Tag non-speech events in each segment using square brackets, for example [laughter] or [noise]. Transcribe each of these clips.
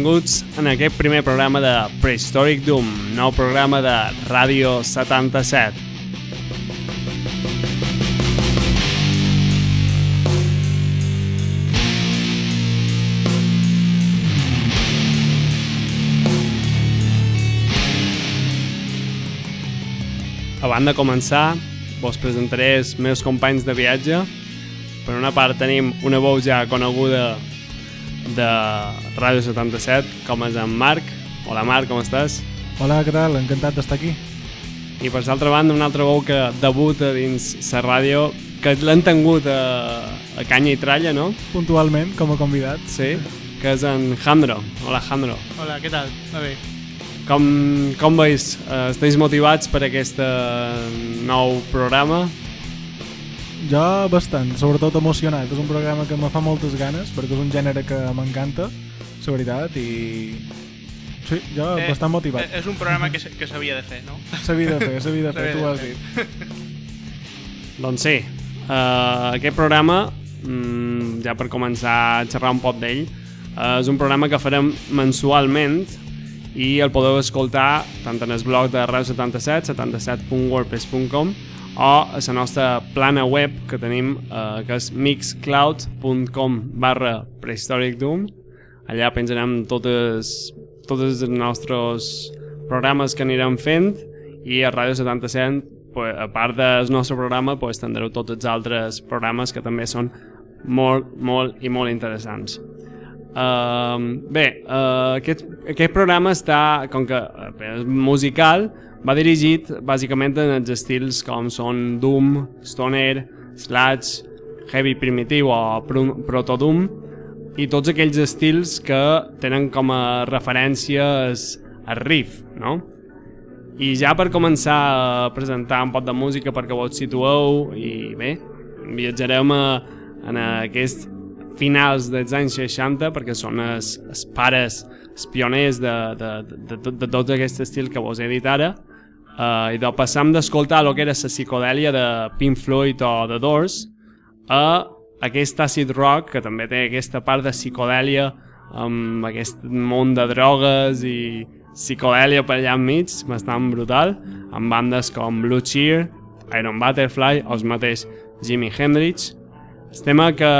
benvinguts en aquest primer programa de Prehistoric Doom, nou programa de Ràdio 77. Abans de començar, vos presentaré els meus companys de viatge. Per una part tenim una veu ja coneguda de Ràdio 77, com és en Marc. Hola Marc, com estàs? Hola, què tal? Encantat d'estar aquí. I per l'altra banda, una altra veu que debuta dins la ràdio, que l'han tingut a, a Canya i Tralla, no? Puntualment, com a convidat. Sí, que és en Jandro. Hola, Jandro. Hola, què tal? Va bé. Com, com veus? Uh, esteu motivats per aquest nou programa? Jo bastant, sobretot emocionat. És un programa que me fa moltes ganes, perquè és un gènere que m'encanta, la veritat, i... Sí, jo eh, bastant motivat. Eh, és un programa que s'havia de fer, no? S'havia de fer, s'havia de fer, tu ho has dit. doncs sí, uh, aquest programa, mm, ja per començar a xerrar un poc d'ell, uh, és un programa que farem mensualment i el podeu escoltar tant en el blog de Radio 77, 77.wordpress.com o a la nostra plana web que tenim eh, que és mixcloud.com barra prehistoric doom allà penjarem totes, totes els nostres programes que anirem fent i a Ràdio 77 pues, a part del nostre programa pues, tindreu tots els altres programes que també són molt, molt i molt interessants. Uh, bé, uh, aquest, aquest programa està, com que uh, és musical, va dirigit bàsicament en els estils com són Doom, Stoner, Sludge, Heavy Primitiu o Proto-Doom i tots aquells estils que tenen com a referències el riff, no? I ja per començar a presentar un poc de música perquè vos situeu i bé, viatjarem a, en aquest finals dels anys 60 perquè són els, els pares, els pioners de, de, de, de, de tot aquest estil que vos he dit ara. Uh, i de passam d'escoltar el que era la psicodèlia de Pink Floyd o The Doors a aquest acid rock que també té aquesta part de psicodèlia amb aquest món de drogues i psicodèlia per allà enmig, bastant brutal, amb bandes com Blue Cheer, Iron Butterfly o el mateix Jimi Hendrix, el tema que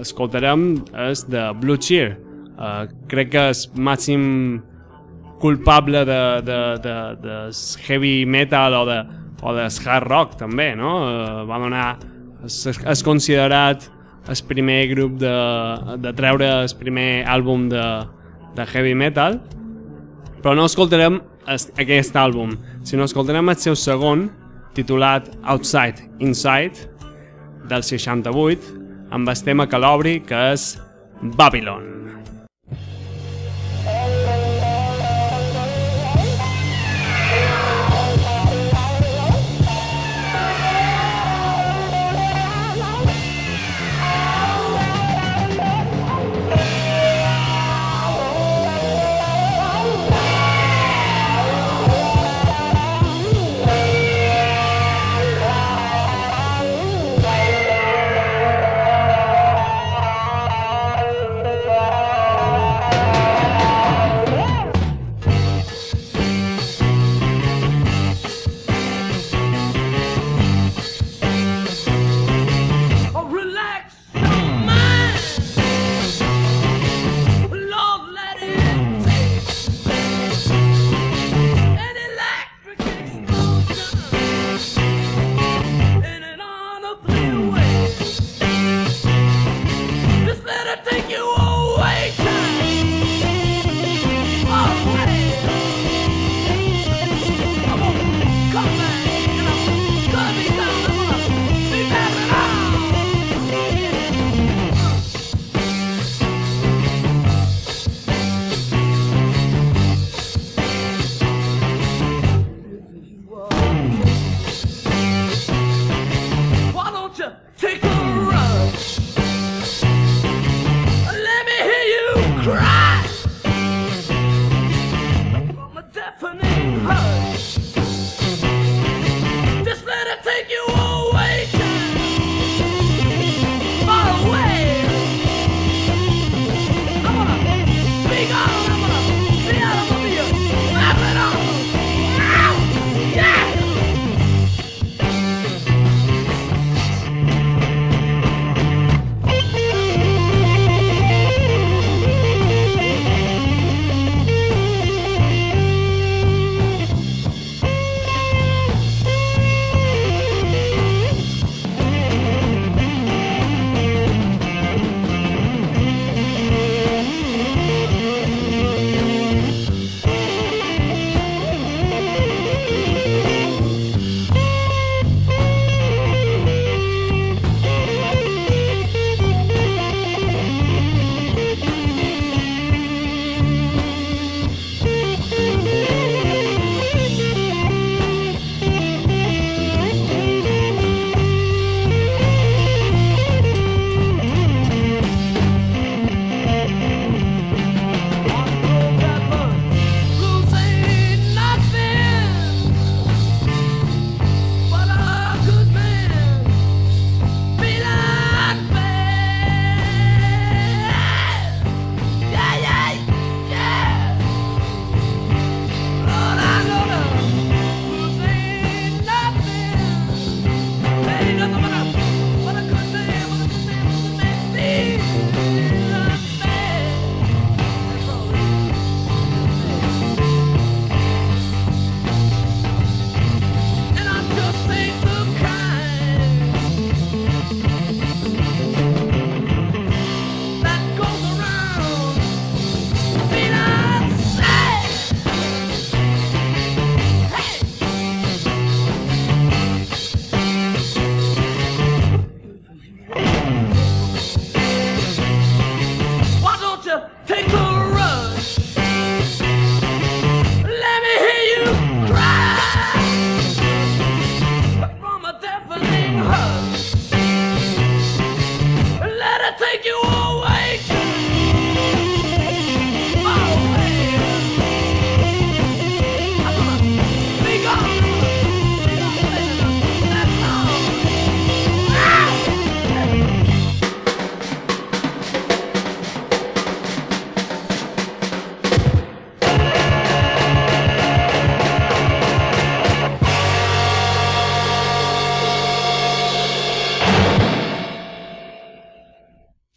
escoltarem és de Blue Cheer. Uh, crec que és màxim culpable de, de, de, de heavy metal o de, o de hard rock també, no? Uh, va donar... És, és considerat el primer grup de, de treure el primer àlbum de, de heavy metal però no escoltarem aquest àlbum sinó escoltarem el seu segon titulat Outside Inside del 68 amb el tema que l'obri, que és Babylon.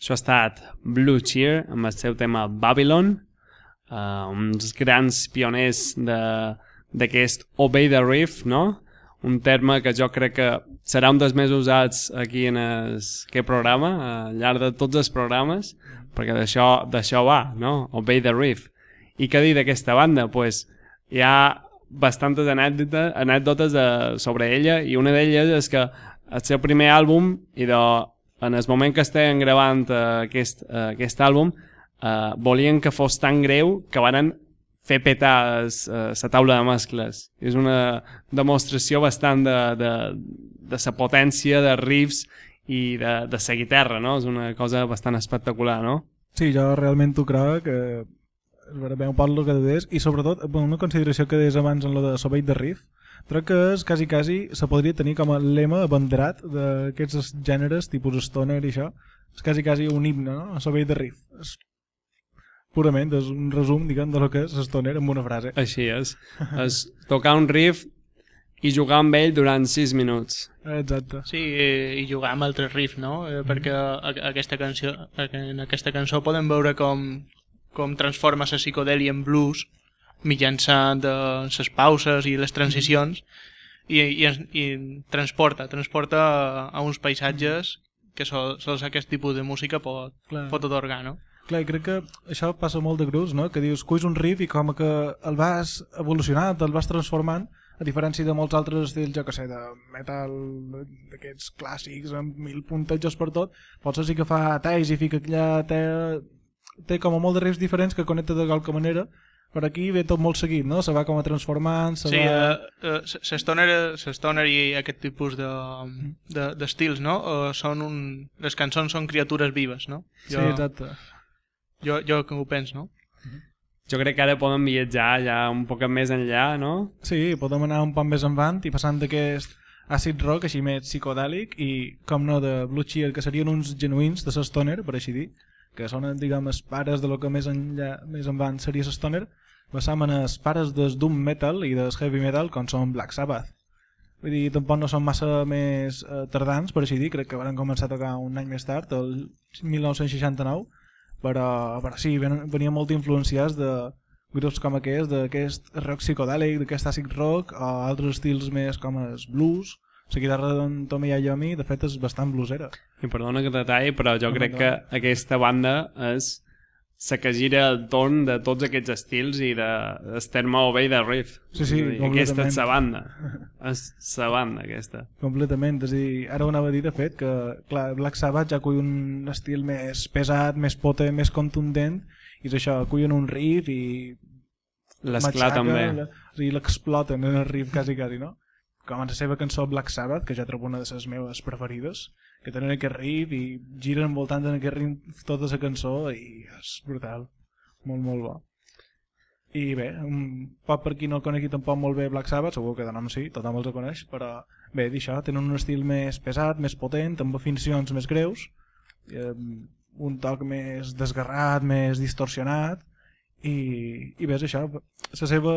Això ha estat Blue Cheer amb el seu tema Babylon, uh, uns grans pioners d'aquest Obey the Reef, no? un terme que jo crec que serà un dels més usats aquí en aquest programa, al llarg de tots els programes, perquè d'això va, no? Obey the Reef. I què dir d'aquesta banda? Pues, hi ha bastantes anècdotes, anècdotes de, sobre ella i una d'elles és que el seu primer àlbum i de, en el moment que estem gravant uh, aquest, uh, aquest àlbum uh, volien que fos tan greu que van fer petar la taula de mescles. És una demostració bastant de, de, de la potència de riffs i de, de la guitarra, no? És una cosa bastant espectacular, no? Sí, jo realment ho crec que veure un poc el que deies i sobretot una consideració que deies abans en lo de Sobeit de Riff crec que és quasi quasi se podria tenir com a lema abanderat d'aquests gèneres tipus stoner i això és quasi quasi un himne, no? Sobeit de Riff és purament és un resum, diguem, de lo que és Stoner amb una frase. Així és. és tocar un riff i jugar amb ell durant 6 minuts. Exacte. Sí, i jugar amb altres riffs, no? Mm -hmm. Perquè aquesta cançó, en aquesta cançó podem veure com, com transforma la psicodèlia en blues mitjançant les eh, pauses i les transicions i, i, i transporta, transporta a uns paisatges que sol, sols aquest tipus de música pot, Clar. pot otorgar, no? Clar, i crec que això passa molt de grups, no? Que dius, cuis un riff i com que el vas evolucionant, el vas transformant, a diferència de molts altres estils, jo que sé, de metal, d'aquests clàssics, amb mil puntejos per tot, potser sí que fa talls i fica allà, té, té com a molt de riffs diferents que connecta de qualque manera, per aquí ve tot molt seguit, no? Se va com a transformant, se sí, va... Sí, uh, uh, stoner i aquest tipus d'estils, de, de, no? Uh, són un... Les cançons són criatures vives, no? Jo... Sí, exacte. Jo, jo que ho penso, no? Jo crec que ara podem viatjar ja un poc més enllà, no? Sí, podem anar un poc més avant i passant d'aquest àcid rock així més psicodèlic i, com no, de Blue Cheer, que serien uns genuïns de l'Stoner, per així dir, que són, diguem, els pares de lo que més enllà, més avant seria l'Stoner, passam en els pares del Doom Metal i del Heavy Metal, com són Black Sabbath. Vull dir, tampoc no són massa més eh, tardans, per així dir, crec que van començar a tocar un any més tard, el 1969, però, però sí, venia molt influenciats de grups com aquest, d'aquest rock psicodèlic, d'aquest àcid rock, o altres estils més com el blues, la guitarra d'en Tommy Iommi, de fet, és bastant bluesera. I perdona que detalli, però jo no, crec no. que aquesta banda és la que gira el torn de tots aquests estils i de Esterma Obey de Riff. Sí, sí, dir, Aquesta és la banda. és la banda, aquesta. Completament. És a dir, ara ho anava a dir, de fet, que clar, Black Sabbath ja cull un estil més pesat, més potent, més contundent, i és això, cullen un riff i... L'esclar també. Sigui, l'exploten en el riff quasi, quasi, no? Com en la seva cançó Black Sabbath, que ja trobo una de les meves preferides, que tenen aquest riff i giren envoltant en aquest riff tota la cançó i és brutal, molt molt bo. I bé, un poc per qui no conegui tampoc molt bé Black Sabbath, segur que de nom sí, tothom els coneix, però bé, d'això, tenen un estil més pesat, més potent, amb afinicions més greus, eh, un toc més desgarrat, més distorsionat, i, i bé, això, la seva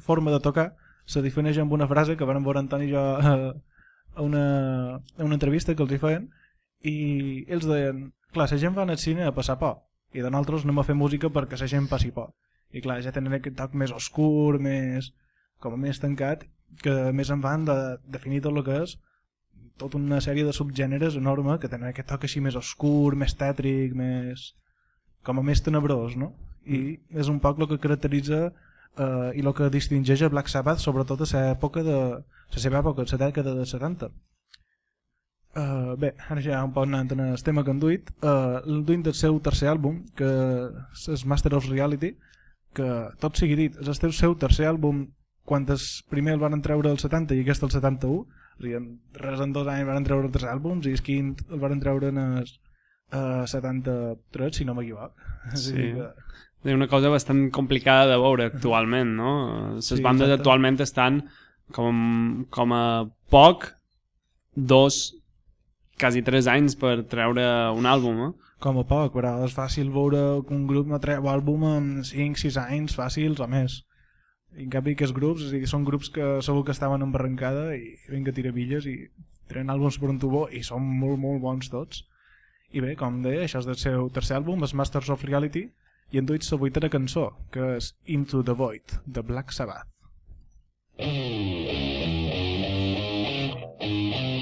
forma de tocar se defineix amb una frase que vam veure Antoni i jo eh, a una, a una entrevista que els hi feien i ells deien, clar, la gent va al cine a passar por i de nosaltres anem a fer música perquè la gent passi por i clar, ja tenen aquest toc més oscur més, com a més tancat que més en van de definir tot el que és tota una sèrie de subgèneres enorme que tenen aquest toc així més oscur, més tètric, més com a més tenebrós, no? I és un poc el que caracteritza eh, i el que distingeix a Black Sabbath sobretot a l'època de la seva època, la dècada de 70 uh, eh, bé, ara ja un poc anant en el tema que han duit uh, el duit del seu tercer àlbum que és Master of Reality que tot sigui dit, és el seu tercer àlbum quan el primer el van treure el 70 i aquest el 71 o sigui, en res en dos anys van treure tres àlbums i el quint el van treure en el uh, 73 si no m'equivoc [laughs] sí. que una cosa bastant complicada de veure actualment, no? Les sí, bandes exacte. actualment estan com, com a poc dos, quasi tres anys per treure un àlbum, eh? Com a poc, però és fàcil veure que un grup no treu àlbum en 5-6 anys fàcils o més. I en canvi aquests grups, és dir, són grups que segur que estaven en barrancada i vinga tiravilles i tenen àlbums per un tubo i són molt, molt bons tots. I bé, com deia, això és del seu tercer àlbum, els Masters of Reality, i han duit la vuitena cançó, que és Into the Void, de Black Sabbath. Thank you.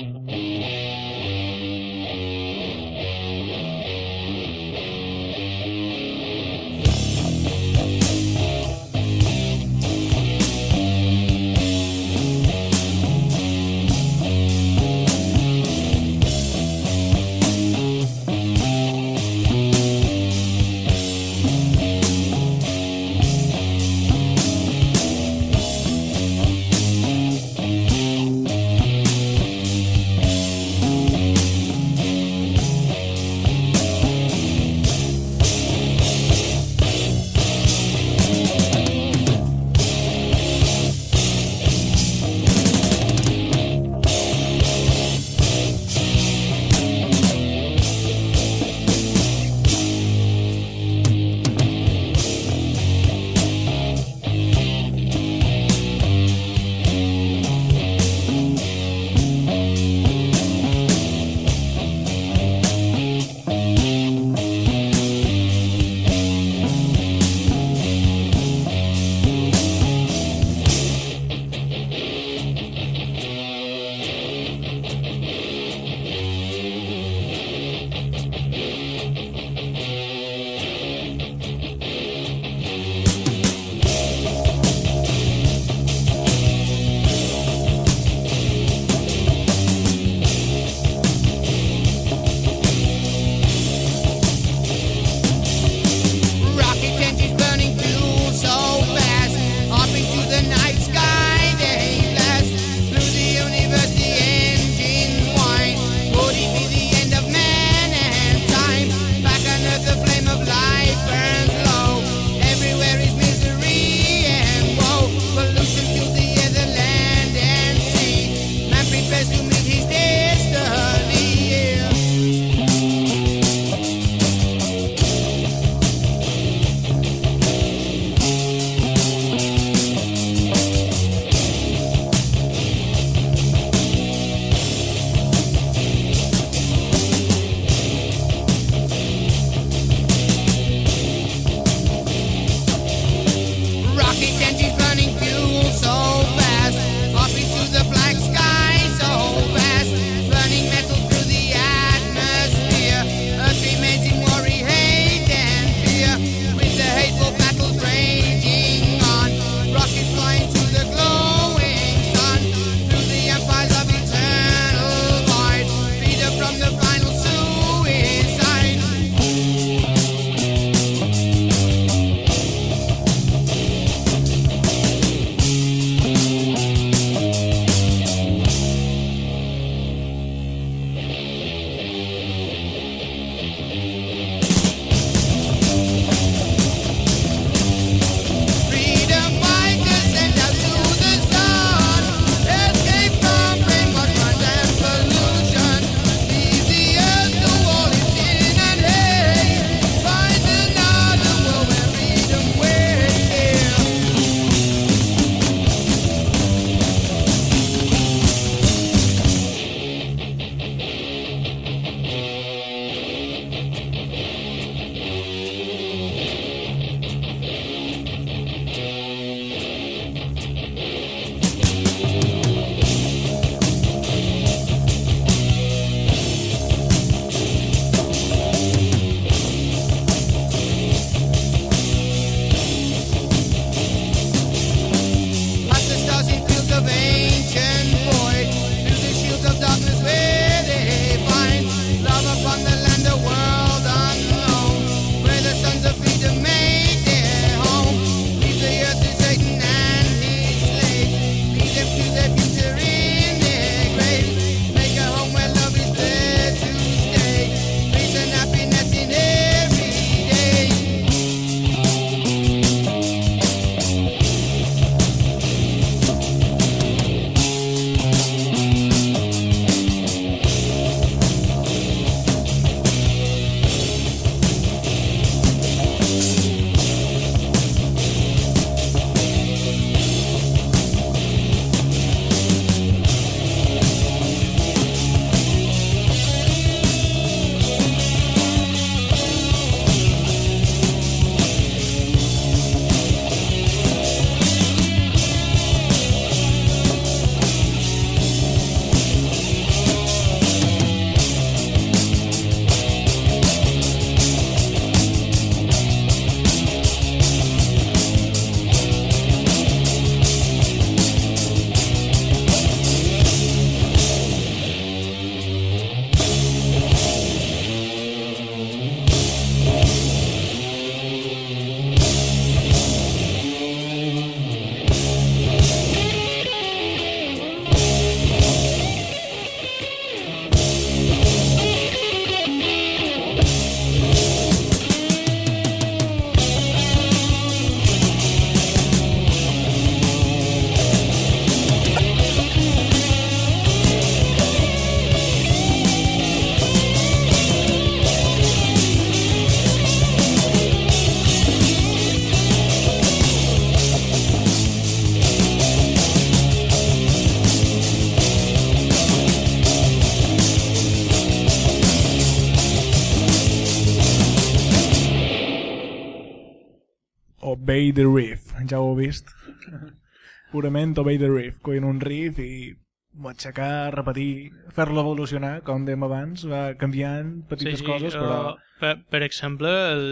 Obey the Riff, ja ho heu vist? [laughs] Purament Obey the Riff, coint un riff i matxacar, repetir, fer-lo evolucionar, com dèiem abans, va canviant petites sí, sí, coses, però... Uh, per, per exemple, el,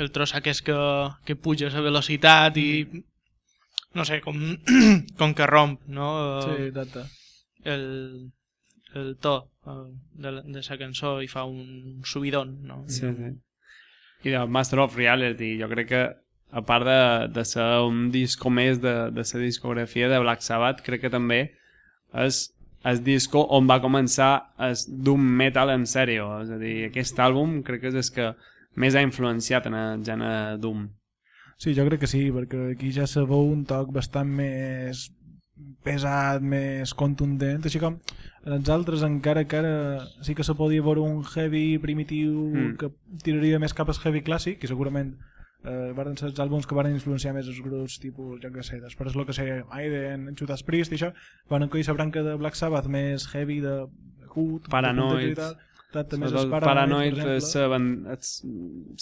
el tros aquest que, que puja a velocitat i no sé, com, [clears throat] com que romp, no? Sí, exacte. El, el to de, de la cançó i fa un subidon, no? Sí, sí. I de Master of Reality, jo crec que a part de, de ser un disco més de, de la discografia de Black Sabbath, crec que també és el disco on va començar el doom metal en sèrio. És a dir, aquest àlbum crec que és el que més ha influenciat en el gènere doom. Sí, jo crec que sí, perquè aquí ja se veu un toc bastant més pesat, més contundent, així com en els altres encara que ara sí que se podia veure un heavy primitiu mm. que tiraria més cap al heavy clàssic i segurament eh, van ser els àlbums que van influenciar més els grups tipus, jo què sé, després el que sé Maiden, Judas Priest i això van encollir la branca de Black Sabbath més heavy de Hood, Paranoid Exacte, més el Paranoid és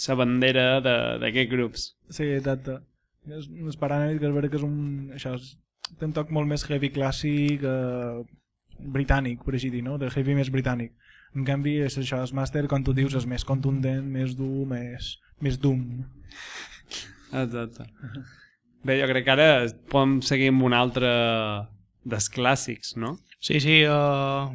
la bandera d'aquests grups. Sí, exacte. És, és Paranoid que és veritat que és un... Això és, té un toc molt més heavy clàssic eh, britànic, per així dir, no? De heavy més britànic. En canvi, és això, el Master, com tu dius, és més contundent, més dur, més, més doom. Exacte. Bé, jo crec que ara podem seguir amb un altre dels clàssics, no? Sí, sí, uh,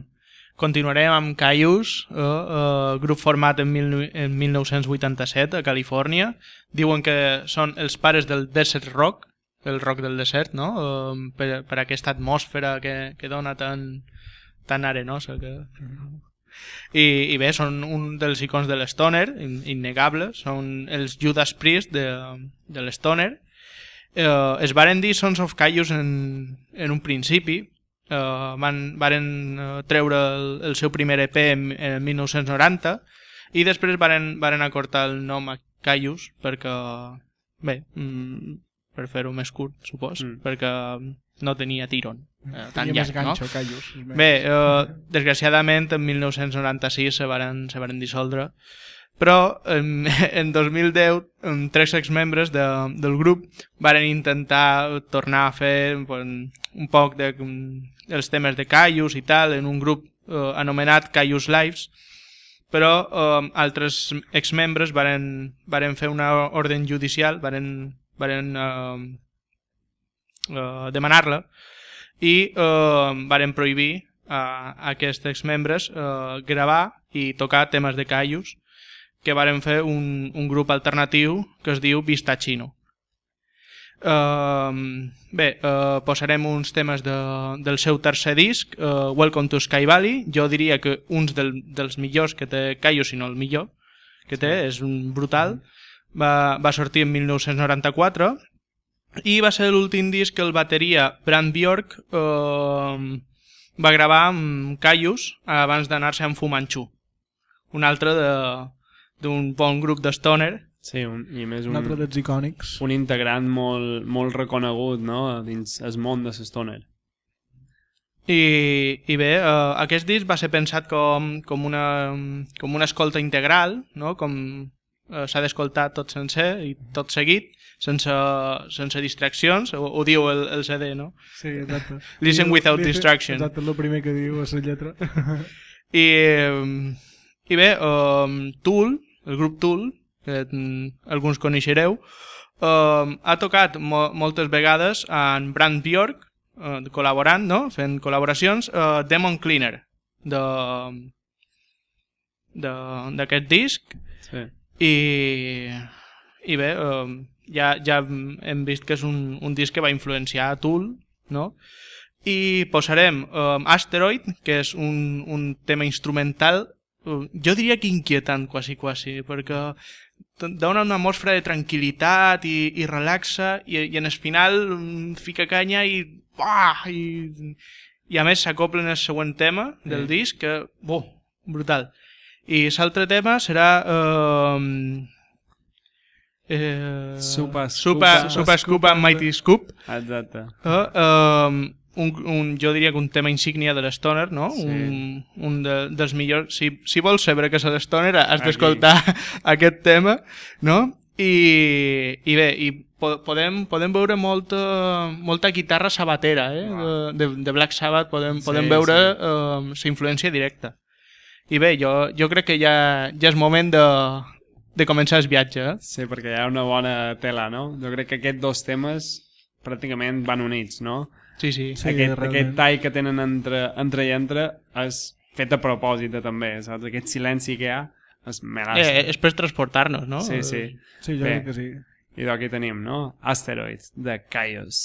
Continuarem amb Caius, eh, eh, grup format en, mil, en 1987 a Califòrnia. Diuen que són els pares del desert rock, el rock del desert, no? Eh, per, per aquesta atmosfera que, que dona tan, tan arenosa. Que... I, I bé, són un dels icons de l'Stoner, innegable, són els Judas Priest de, de l'Stoner. Eh, es varen dir Sons of Caius en, en un principi, uh, van, varen uh, treure el, el seu primer EP en, en 1990 i després varen, varen acortar el nom a Caius perquè, bé, mm, per fer-ho més curt, supos, mm. perquè no tenia tiron. Eh, tan llarg, ganxo, no? Caius, Bé, eh, desgraciadament en 1996 se varen, se varen dissoldre però en, [laughs] en 2010 tres exmembres de, del grup varen intentar tornar a fer pues, un poc de, els temes de Caius i tal en un grup eh, anomenat Caius Lives però eh, altres exmembres varen, varen fer una ordre judicial varen, varen eh, eh, demanar-la i eh, varen prohibir a, a aquests exmembres eh, gravar i tocar temes de Caius que varen fer un, un grup alternatiu que es diu Vista Chino. Uh, bé, uh, posarem uns temes de, del seu tercer disc, uh, Welcome to Sky Valley. Jo diria que uns del, dels millors que té Caio, si no el millor que té, és un brutal. Va, va sortir en 1994 i va ser l'últim disc que el bateria Brand Bjork uh, va gravar amb Caius abans d'anar-se amb Fumanchu. Un altre de, d'un bon grup d'Stoner. Sí, un, i més un, un altre dels icònics. Un integrant molt, molt reconegut no? dins el món de l'Stoner. I, i bé, uh, aquest disc va ser pensat com, com, una, com una escolta integral, no? com uh, s'ha d'escoltar tot sencer i tot seguit, sense, sense distraccions, ho, ho diu el, el CD, no? Sí, exacte. Listen without distraction. Exacte, és el primer que diu a la lletra. I, i bé, um, Tool, el grup Tool, que mm, alguns coneixereu, uh, ha tocat mo moltes vegades en Brand Bjork, uh, col·laborant, no? fent col·laboracions, uh, Demon Cleaner, de d'aquest disc sí. i, i bé uh, ja, ja hem vist que és un, un disc que va influenciar a Tool no? i posarem um, Asteroid que és un, un tema instrumental jo diria que inquietant quasi quasi perquè dona una atmosfera de tranquil·litat i, i relaxa i, i en el final mm, fica canya i, uah, i, i a més s'acopla en el següent tema del mm. disc que, bo, brutal i l'altre tema serà eh, eh, Supa, Supa, Supa, Scoop and Mighty Scoop exacte eh, eh, un, un, jo diria que un tema insígnia de l'Stoner, no? Sí. Un, un de, dels millors... Si, si vols saber que és l'Stoner, has d'escoltar [laughs] aquest tema, no? i, i bé, i po podem, podem veure molta, molta guitarra sabatera eh? de, de, de Black Sabbath podem, Sí, podem veure sí. eh, la influència directa i bé, jo, jo crec que ja, ja és moment de, de començar el viatge eh? Sí, perquè hi ha una bona tela, no? Jo crec que aquests dos temes pràcticament van units, no? sí, sí, Sí, aquest, realment. aquest tall que tenen entre, entre i entre és fet a propòsit també, saps? Aquest silenci que hi ha és melassa. eh, és per transportar-nos no? sí, sí. Sí, jo Bé. crec que sí. I d'aquí tenim, no? Asteroid, de Caius.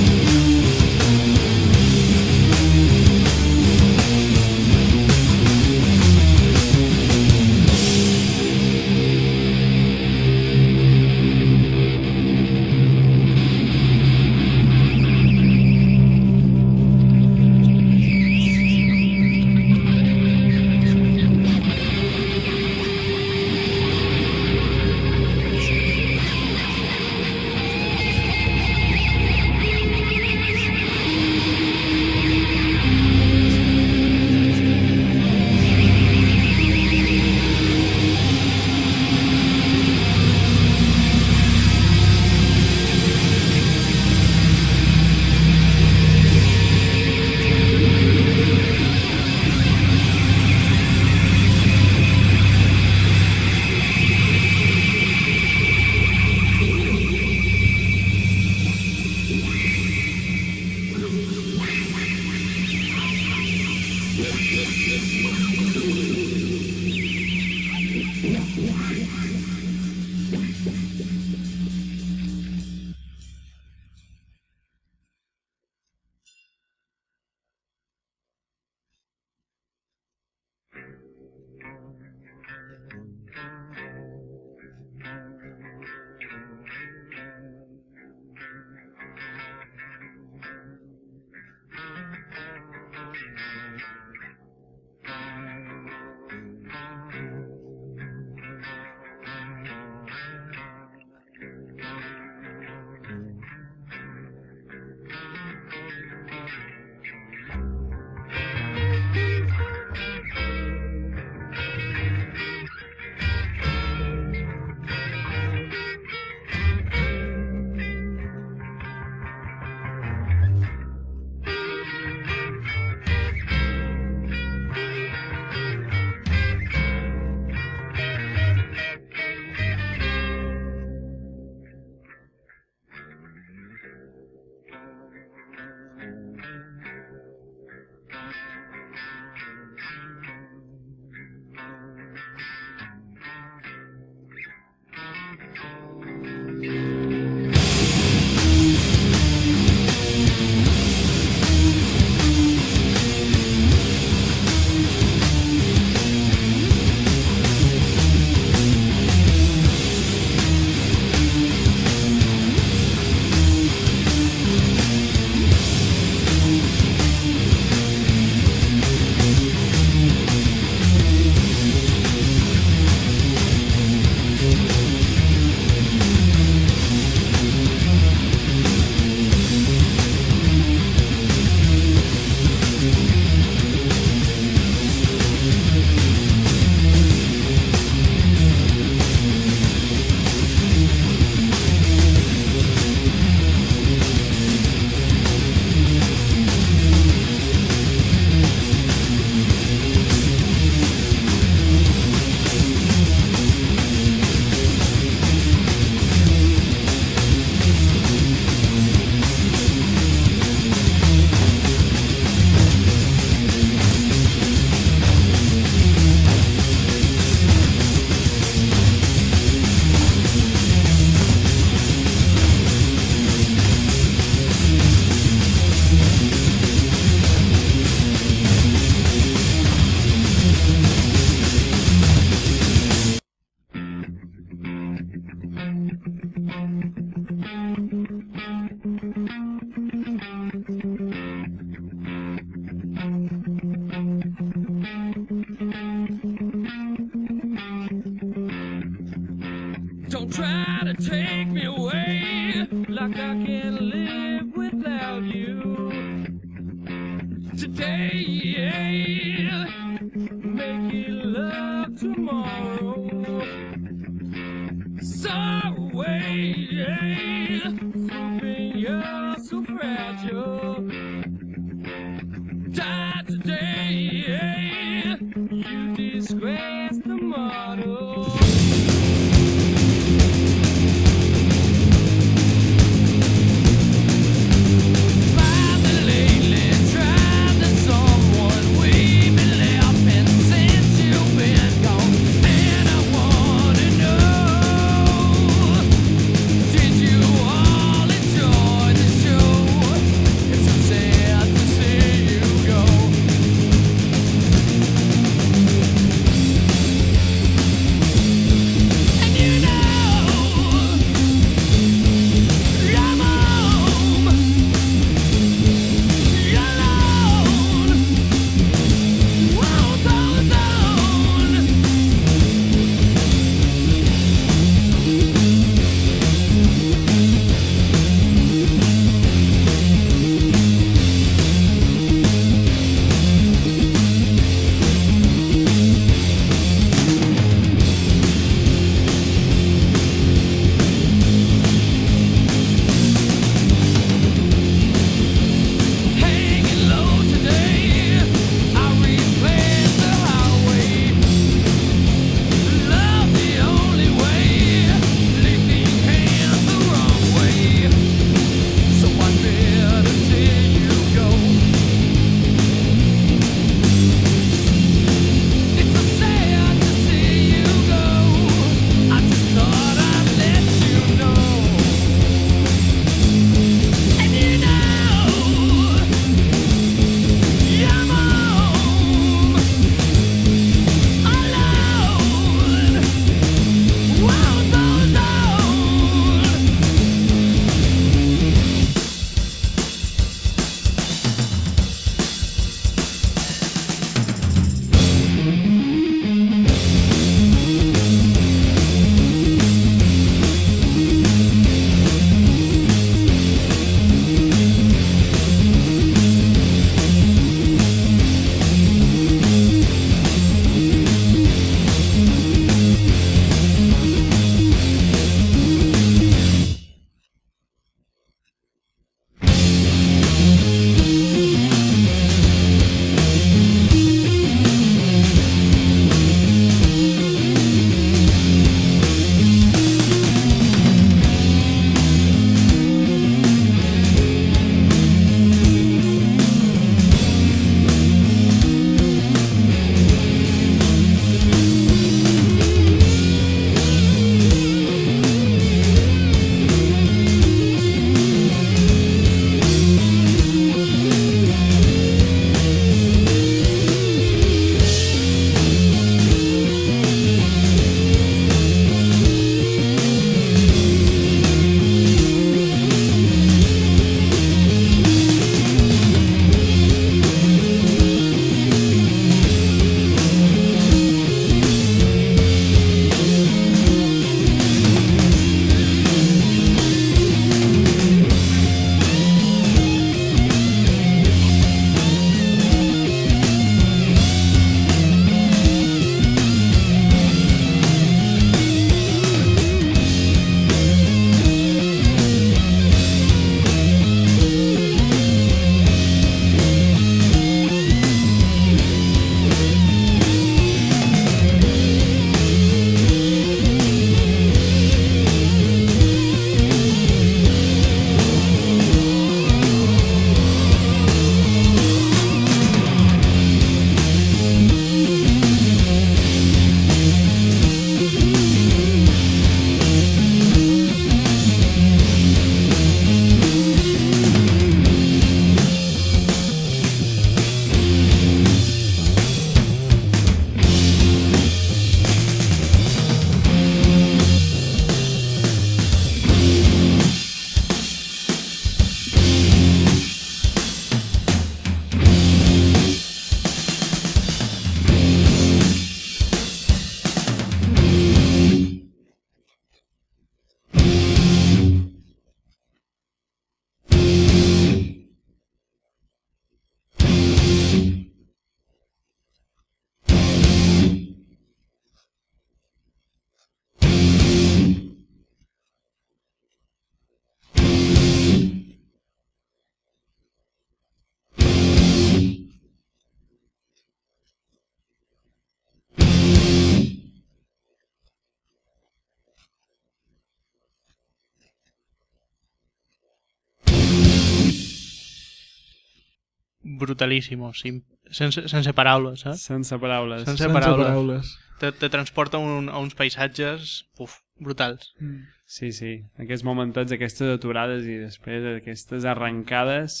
Brutalíssimo, sim, sense, sense paraules, eh? Sense paraules. Sense Sense paraules. paraules. Te, te transporta un, a uns paisatges uf, brutals. Mm. Sí, sí. Aquests momentets, aquestes aturades i després aquestes arrencades...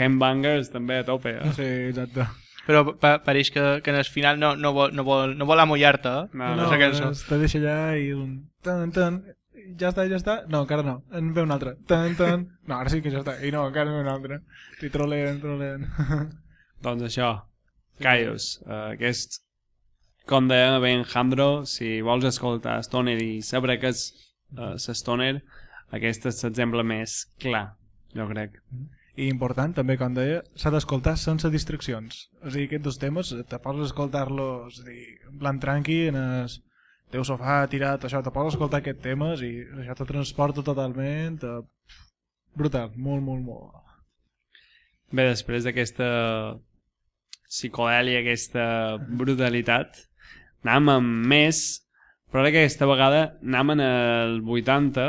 Handbangers també a tope, eh? Sí, exacte. Però pa, pareix que, que en el final no, no, vol, no, vol, no vol amollar-te, eh? No, no, no, te deixa allà i un... Tan, tan, ja està, ja està? No, encara no. En ve un altre. Tan, tan. No, ara sí que ja està. I no, encara en ve un altre. I troleen, troleen. [laughs] Doncs això, Caius, uh, aquest, com deia Ben Handro, si vols escoltar Stoner i saber que és uh, Stoner, aquest és l'exemple més clar, jo crec. I important, també, com deia, s'ha d'escoltar sense distraccions. O sigui, aquests dos temes, te pots escoltar-los en plan tranqui, en el teu sofà tirat, això, te pots escoltar aquests temes i això te transporta totalment. Te... Brutal, molt, molt, molt. Bé, després d'aquesta psicodèlia, aquesta brutalitat, anàvem amb més, però ara aquesta vegada anàvem en el 80,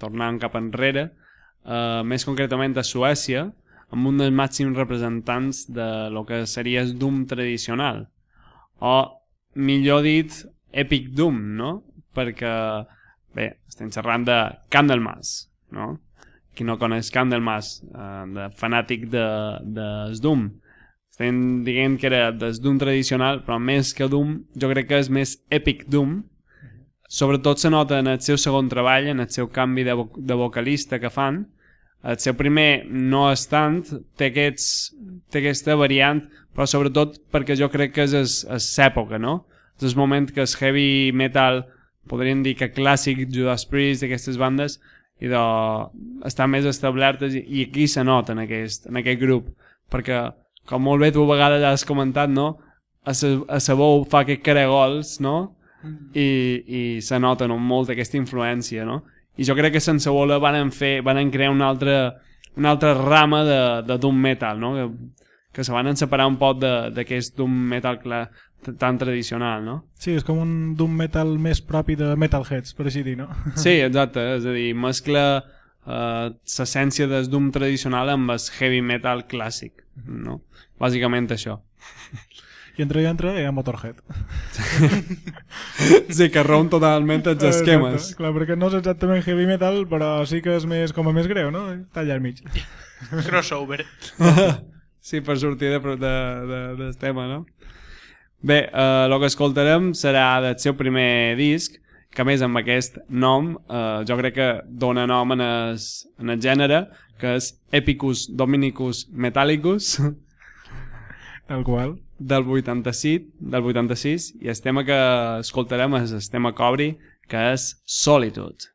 tornant cap enrere, eh, més concretament a Suècia, amb un dels màxims representants de lo que seria el Doom tradicional. O, millor dit, Epic Doom, no? Perquè, bé, estem xerrant de Candlemas, no? Qui no coneix Candlemas, eh, de fanàtic de, de Doom. Estem dient que era del Doom tradicional, però més que Doom, jo crec que és més Epic Doom. Sobretot se nota en el seu segon treball, en el seu canvi de, vo de vocalista que fan. El seu primer no és tant, té, aquests, té aquesta variant, però sobretot perquè jo crec que és l'època, no? És el moment que és heavy metal, podríem dir que clàssic, Judas Priest, d'aquestes bandes, i de, estan més establertes i, i aquí se nota en aquest, en aquest grup, perquè com molt bé tu a vegades has comentat, no? A sa, a sa veu fa aquests caragols, no? I, i se nota no? molt aquesta influència, no? I jo crec que sense voler van fer, van crear una altra, una altra rama de, de Doom Metal, no? Que, que se van separar un poc de- d'aquest Doom Metal clar, tan tradicional, no? Sí, és com un doom metal més propi de Metalheads, per així dir, no? [laughs] Sí, exacte, és a dir, mescla eh, l'essència del Doom tradicional amb el heavy metal clàssic, no? Bàsicament això. I entre i entre hi ha Motorhead. [laughs] Sí, que romp totalment els esquemes. Exacte. Clar, perquè no és exactament heavy metal, però sí que és més com a més greu, no? Està allà al mig. Crossover. [laughs] Sí, per sortir de, de, de, del tema, no? Bé, eh, el que escoltarem serà del seu primer disc, que a més amb aquest nom eh, jo crec que dona nom en el, en el gènere, que és Epicus Dominicus Metallicus, [laughs] Tal qual. del 86, del 86 i el tema que escoltarem és el tema Cobri, que és Solitude.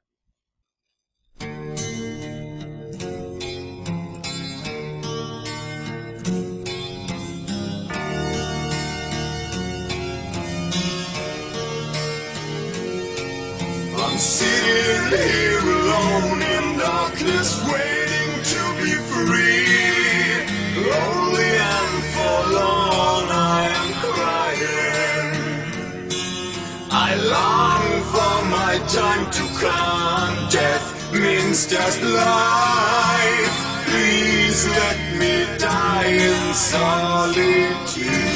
Sitting here alone in darkness, waiting to be free. Lonely and forlorn, I am crying. I long for my time to come. Death means just life. Please let me die in solitude.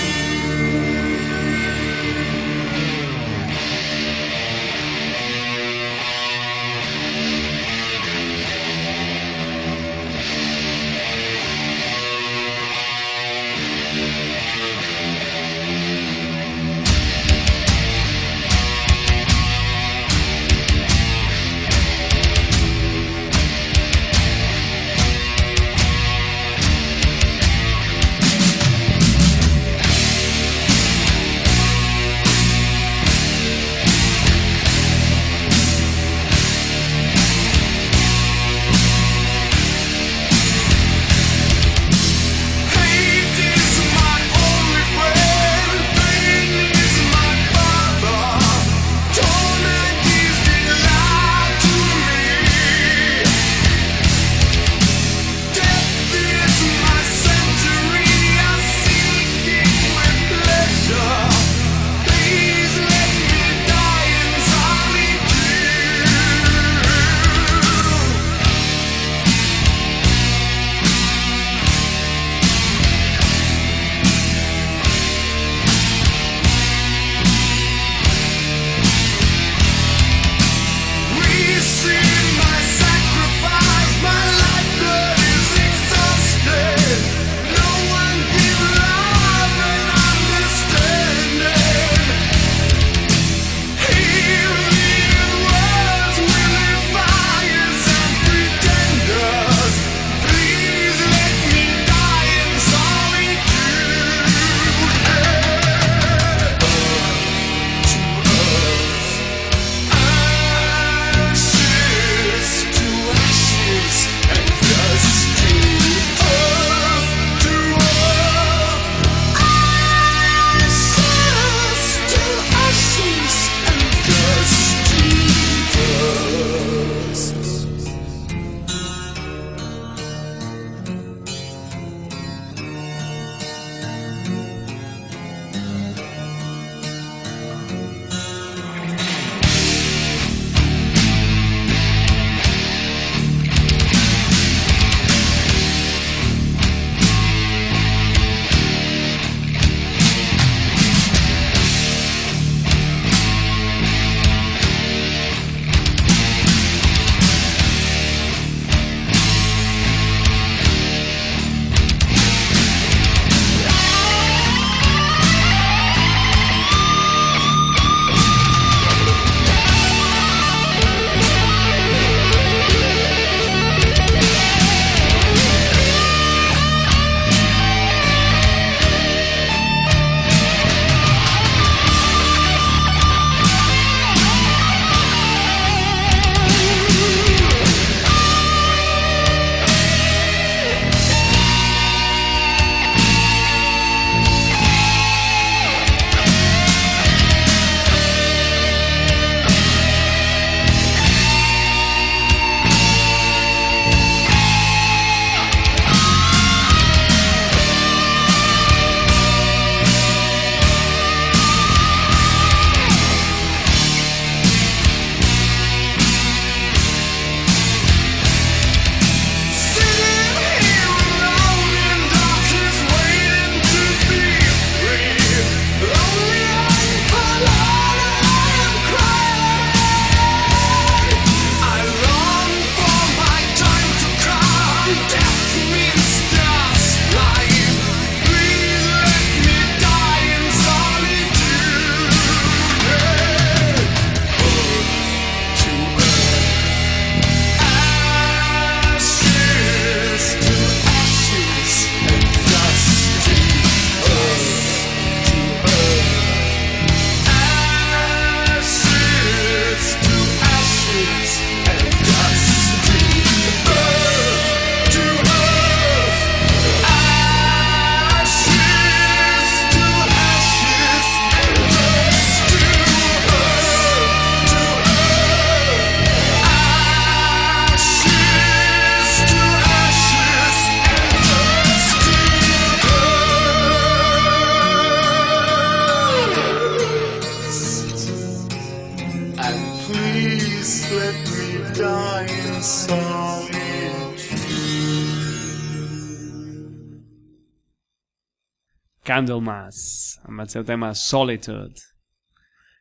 Candlemas, amb el seu tema Solitude.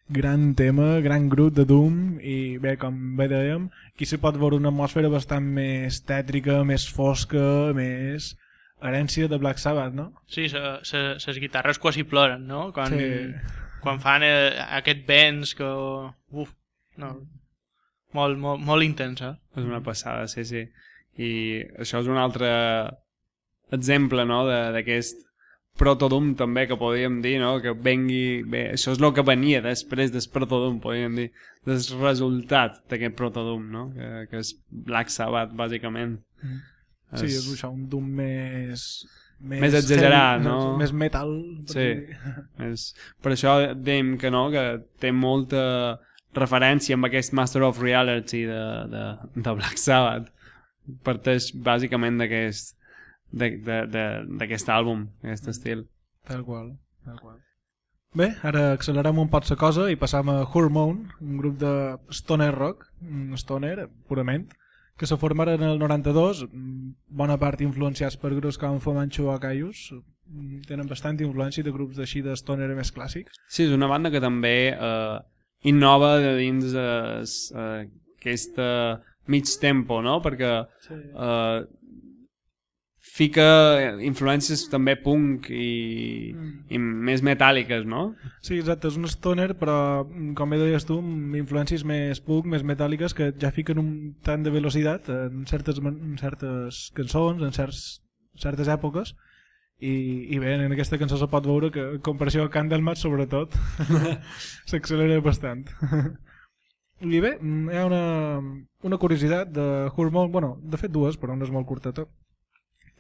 gran tema, gran grup de Doom i bé, com bé dèiem, aquí se pot veure una atmosfera bastant més tètrica, més fosca, més herència de Black Sabbath, no? Sí, les guitarres quasi ploren, no? Quan, Sí. quan fan eh, aquest vents que... Uf, no, molt, molt, molt intensa. És una passada, sí, sí. I això és un altre exemple, no?, de- d'aquest protodum també que podríem dir, no?, que vengui... Bé, això és el que venia després del protodum, podríem dir, del resultat d'aquest protodum, no?, que, que és Black Sabbath, bàsicament. Sí, és això, un Doom més... Més exagerat, heavy, no? Més metal. per Sí. dir. [laughs] És, per això dèiem que no, que té molta referència amb aquest Master of Reality de, de, de Black Sabbath. Parteix bàsicament d'aquest d'aquest àlbum, aquest estil. Tal qual, tal qual. Bé, ara accelerem un pot la cosa i passam a Hormone, un grup de stoner rock, un stoner purament, que se formaren en el 92, mm, bona part influenciats per grups com Fu Manchu o Caius, mm, tenen bastant influència de grups així de stoner més clàssics. Sí, és una banda que també eh, innova de dins eh, eh, aquest eh, mig tempo, no? Perquè Sí. eh, fica influències també punk i, Mm. i més metàl·liques, no? Sí, exacte, és un stoner, però, mm, com bé deies tu, amb influències més punk, més metàl·liques, que ja fiquen un tant de velocitat en certes, en certes cançons, en certs, certes èpoques, i, i bé, en aquesta cançó se pot veure que, en comparació a Candlemas, sobretot, [laughs] s'accelera bastant. I bé, mm, hi ha una, una curiositat de Hormone, bueno, de fet dues, però una és molt curteta,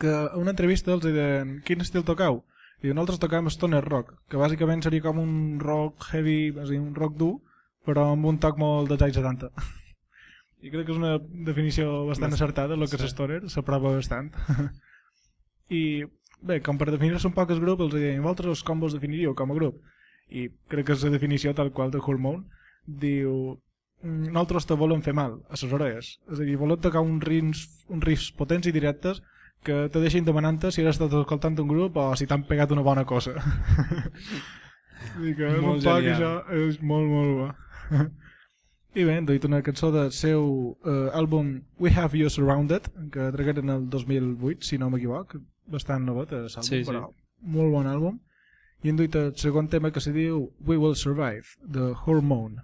que a una entrevista els deien quin estil tocau? I nosaltres tocàvem stoner rock, que bàsicament seria com un rock heavy, és a dir, un rock dur, però amb un toc molt dels anys 70. [laughs] I crec que és una definició bastant acertada, el que és stoner, s'aprova bastant. [laughs] I bé, com per definir-se un poc el grup, els deien, vosaltres com vos definiríeu com a grup? I crec que és la definició tal qual de Hormone. Diu, "Mm, nosaltres te volem fer mal a les orelles. És a dir, volem tocar uns uns riffs potents i directes que te deixin demanant-te si has estat escoltant un grup o si t'han pegat una bona cosa. [laughs] I que és Molt un poc això, és molt, molt bo. [laughs] I bé, han duit una cançó del seu uh, àlbum We Have You Surrounded, que tragueren el 2008, si no m'equivoc, bastant novet, és àlbum, Sí, sí. però molt bon àlbum. I han duit el segon tema que se diu We Will Survive, de Hormone.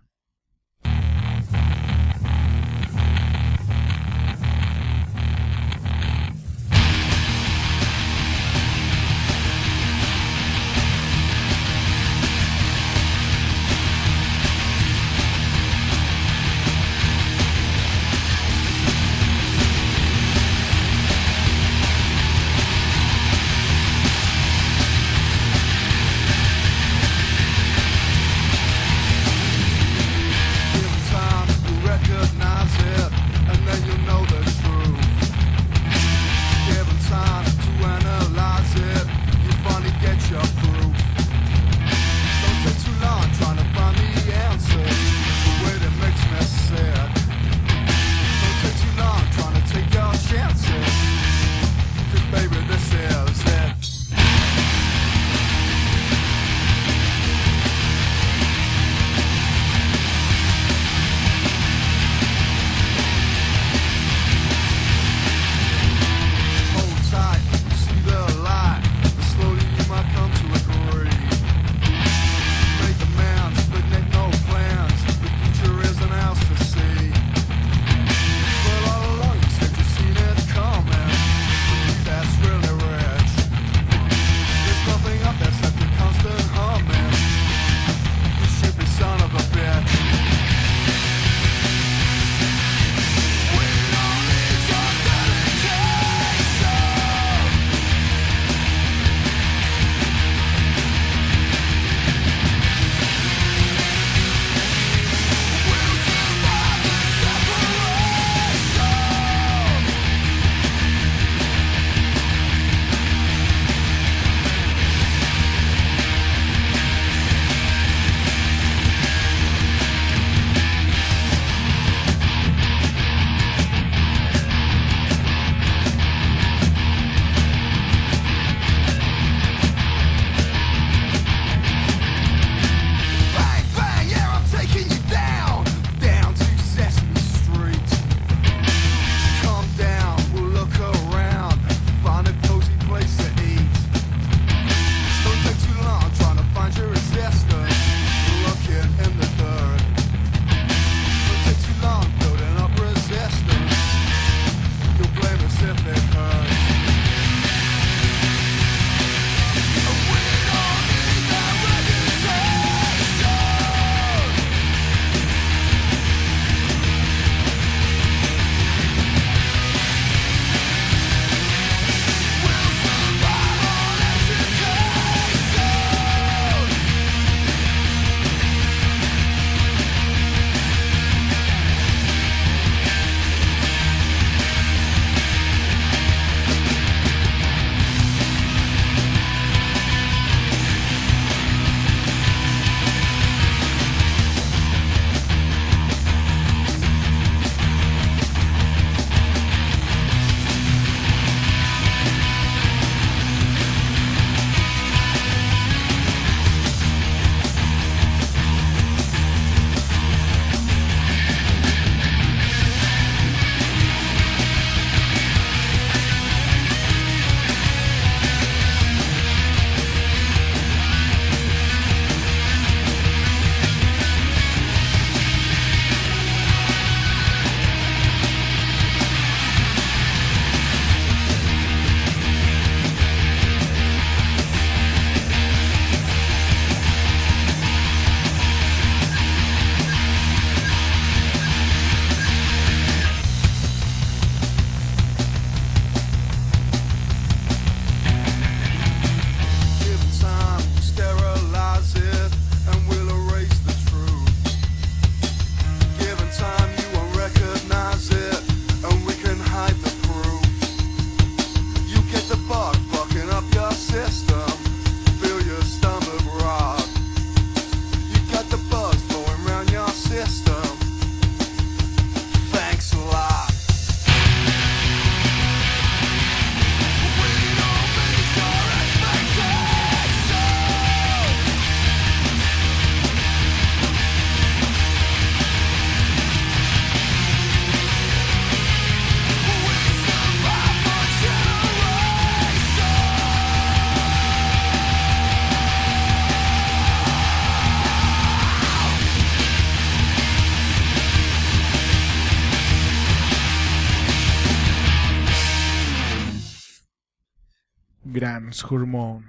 Grans, Hormone.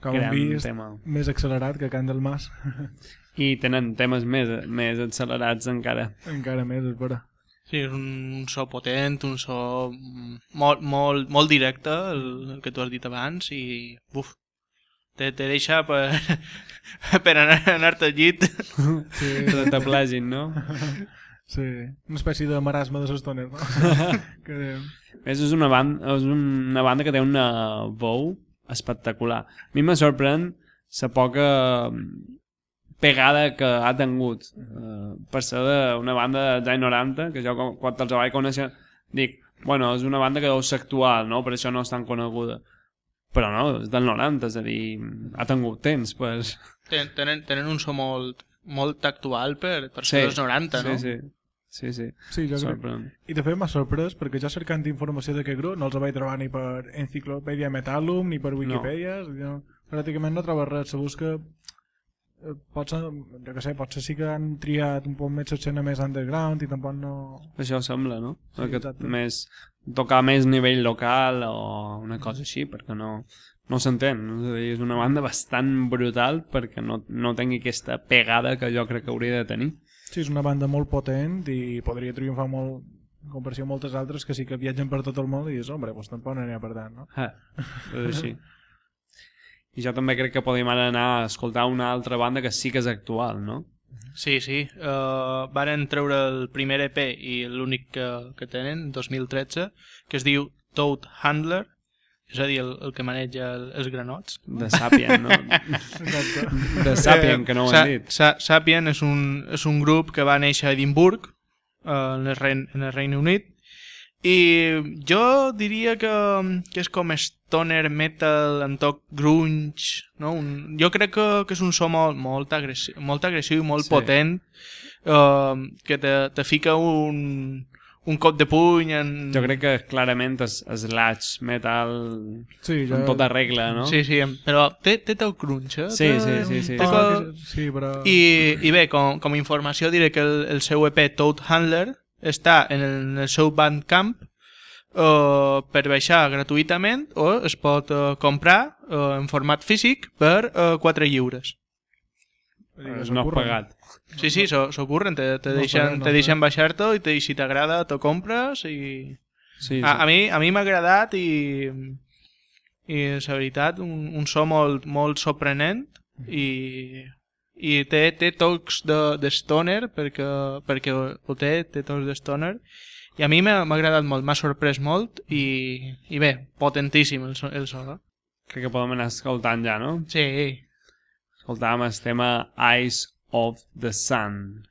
Com Gran hem vist, tema. més accelerat que Can del Mas. [laughs] I tenen temes més, més accelerats encara. Encara més, és vera. Sí, és un, un so potent, un so molt, molt, molt directe, el, el que tu has dit abans, i buf, te, te deixa per, [laughs] per anar, anar-te al llit. [laughs] Sí, Que te plagin, no? Sí. Una espècie de marasme de s'estones, [laughs] no? que... Més, és una, banda, és una banda que té una veu espectacular. A mi me sorprèn la poca mm, pegada que ha tingut eh, per ser una banda dels anys 90, que jo quan, els vaig conèixer dic, bueno, és una banda que deu ser actual, no? per això no és tan coneguda. Però no, és del 90, és a dir, ha tingut temps, pues... Ten- Tenen, tenen un so molt, molt actual per, per Sí, dels 90, no? Sí, sí, sí, sí. Sí, jo crec. Sorprèn. I de fet m'ha sorprès perquè jo cercant informació d'aquest grup no els vaig trobar ni per Enciclopèdia Metallum ni per Wikipedia no. pràcticament no trobes res se busca eh, potser, jo què sé, potser sí que han triat un poc més l'escena més underground i tampoc no... Això sembla, no? Sí, Sí, que més, tocar més nivell local o una cosa així, perquè no, no s'entén. És, a dir, és una banda bastant brutal perquè no, no tingui aquesta pegada que jo crec que hauria de tenir. Sí, és una banda molt potent i podria triomfar molt en comparació amb moltes altres que sí que viatgen per tot el món i dius, hombre, doncs tampoc no n'hi ha per tant, no? Ah, és així. I jo també crec que podríem ara anar a escoltar una altra banda que sí que és actual, no? Sí, sí. Uh, varen treure el primer EP i l'únic que, que tenen, 2013, que es diu Toad Handler, és a dir, el, el que maneja el, els granots. De Sapien, no? Exacte. De Sapien, que no ho Sa- hem dit. Sa Sapien és un, és un grup que va néixer a Edimburg, eh, en, el Rein, en el Regne Unit, i jo diria que, que és com stoner metal en toc grunge, no? Un, jo crec que, que és un so molt, molt, agressiu, molt agressiu i molt Sí. sí. potent, eh, que te, te fica un, un cop de puny en... Jo crec que clarament és slash metal Sí, jo... amb tota regla, no? Sí, sí, però té, té toc grunge, eh? Sí, sí, sí, sí. toc- Ah, que- sí, però... I, i bé, com, com a informació diré que el, el seu EP Toad Handler està en el, en el seu Bandcamp uh, per baixar gratuïtament o es pot uh, comprar uh, en format físic per uh, 4 lliures. És no curren. pagat. Sí, sí, curren, te, te No deixen, no te deixen baixar-te i te, si t'agrada t'ho compres i... Sí, A, a sí. mi a mi m'ha agradat i, i la veritat, un, un so molt, molt sorprenent i, i té, té tocs de, de stoner perquè, perquè ho, té, té tocs de stoner i a mi m'ha m'ha agradat molt, m'ha sorprès molt i, i bé, potentíssim el so, el so eh? Crec que podem anar escoltant ja, no? Sí, Escoltàvem el tema Eyes of the Sun.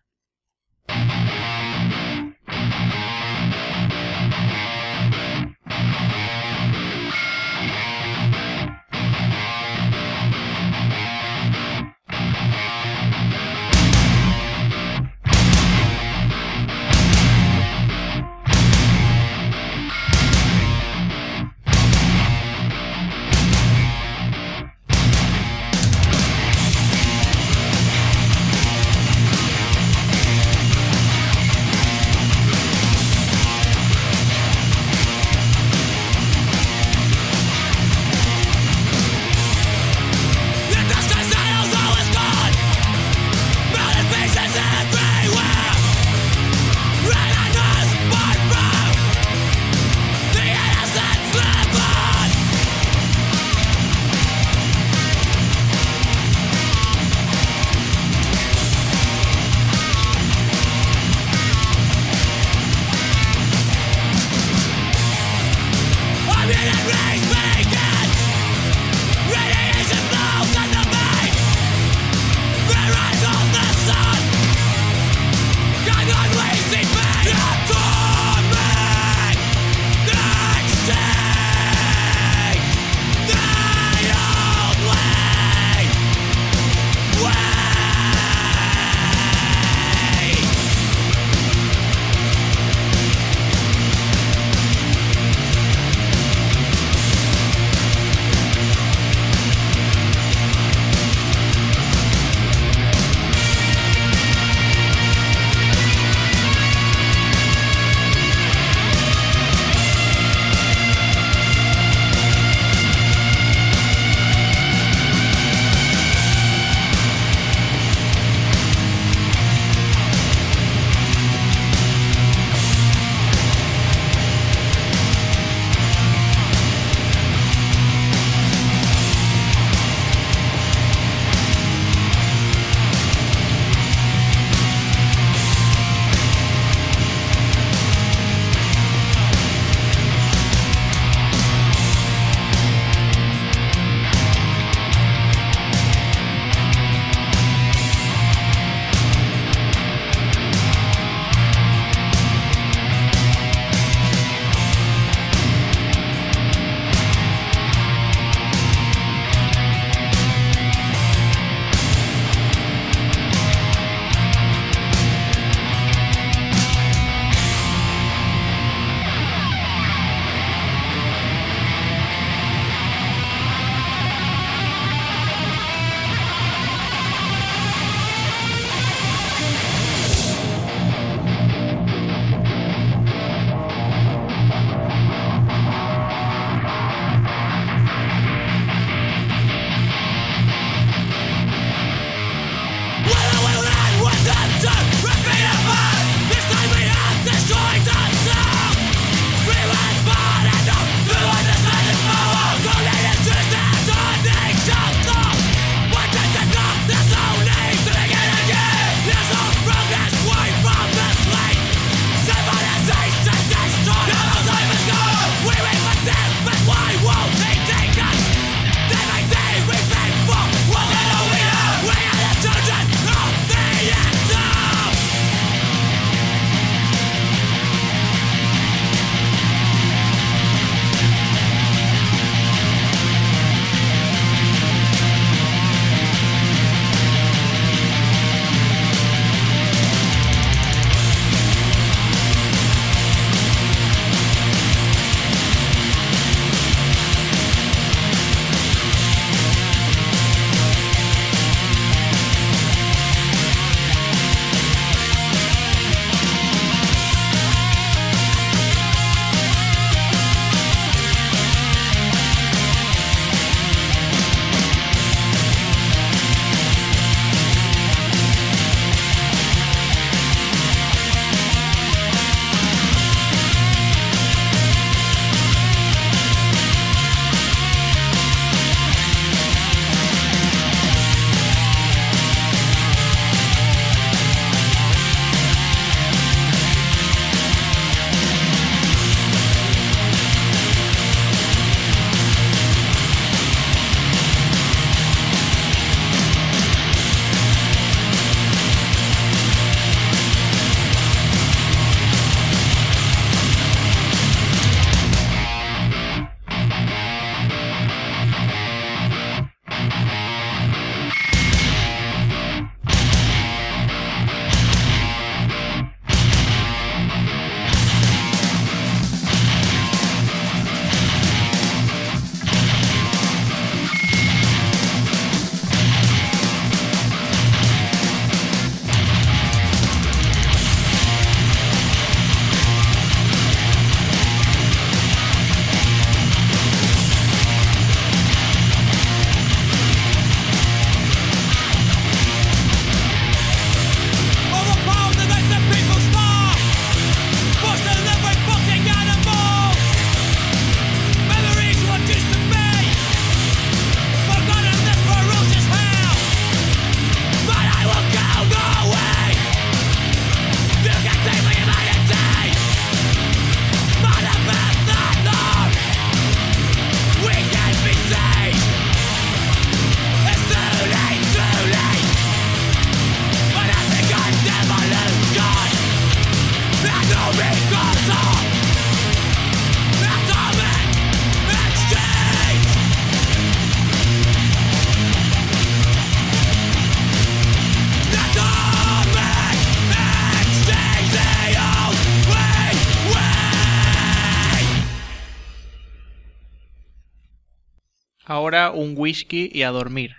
Un whisky i a dormir.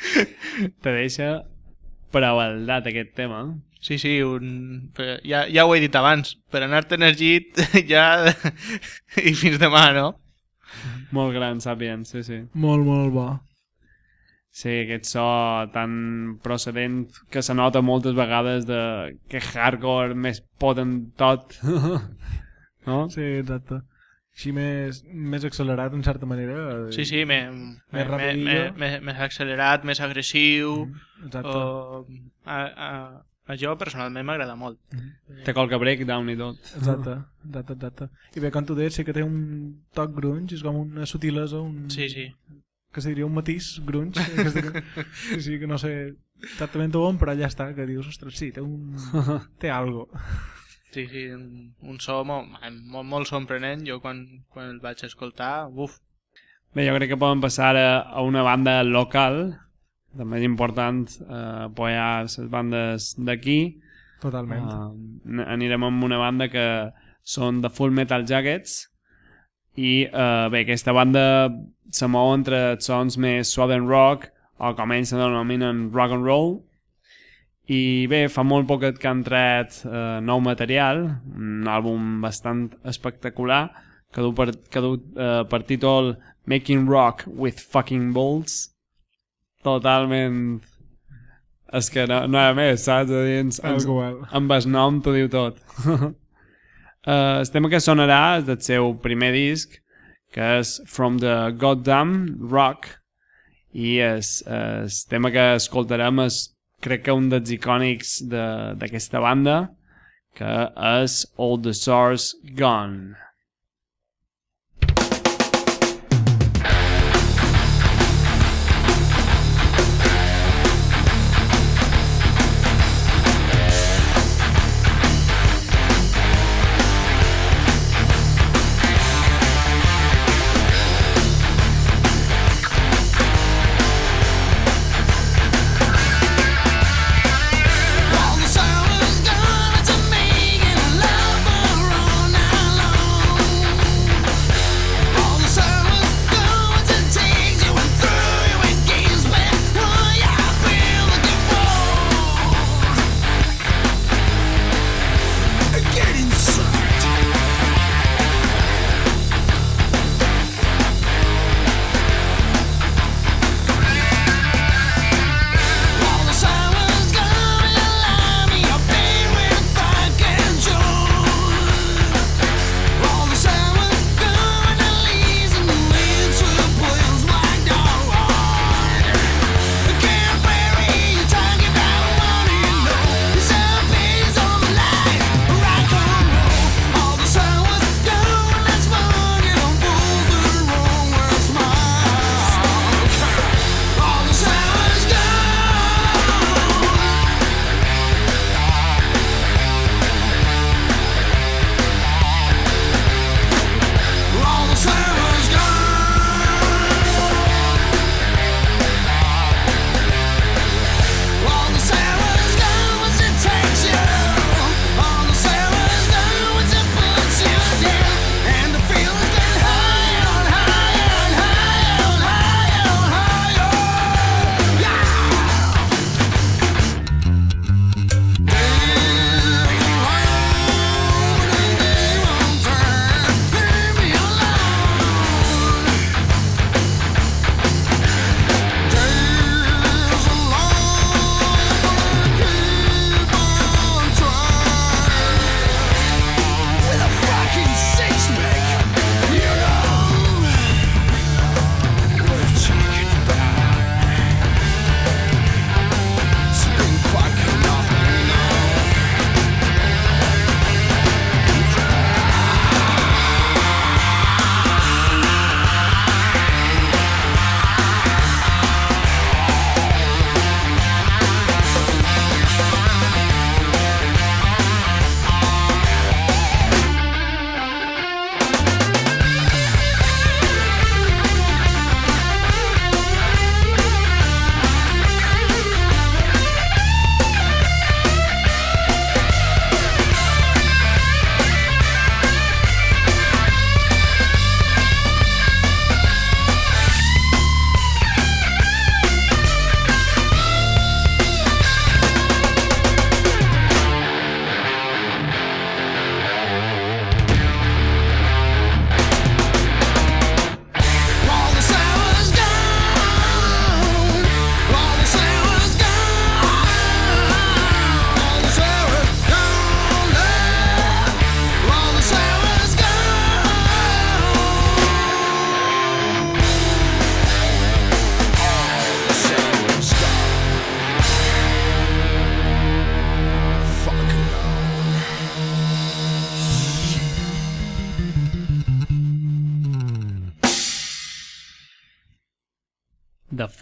[laughs] Te deixa prevaldat aquest tema. Sí, sí, un... per- ja, ja ho he dit abans, per anar-te'n llit [laughs] ja... [laughs] i fins demà, no? Molt gran, Sapien, sí, sí. Molt, molt bo. Sí, aquest so tan procedent que se nota moltes vegades de que hardcore més potent tot. no? Sí, exacte. Així més, més accelerat, en certa manera. Sí, sí, me, me, me, rapidillo. me, me, més accelerat, més agressiu... Exacte. Uh, a, a, a jo personalment m'agrada molt. Té qualque breakdown i tot. Exacte, exacte, exacte. I bé, com tu deies, sí que té un toc grunge, és com una sutilesa, un... Sí, sí. que se diria un matís grunge. que diria- sí, sí, que no sé exactament on, però allà està, que dius, ostres, sí, té un... [laughs] té algo. Sí, sí, un, so molt, molt, molt sorprenent. Jo quan, quan el vaig escoltar, uf, Bé, jo crec que podem passar a, a una banda local, també és important eh, apoyar les bandes d'aquí. Totalment. Uh, anirem amb una banda que són de Full Metal Jackets i uh, bé, aquesta banda se mou entre els sons més southern rock o com ells se denominen rock and roll i bé, fa molt poquet que han tret uh, nou material un àlbum bastant espectacular que du per, que du, uh, per títol Making Rock with Fucking Balls totalment és que no, no hi ha més, saps? A dir, ens, ens, Algo well. amb el nom t'ho diu tot. uh, [laughs] el tema que sonarà és del seu primer disc, que és From the Goddamn Rock, i és, el tema que escoltarem és, crec que un dels icònics de- d'aquesta banda, que és All the Source Gone.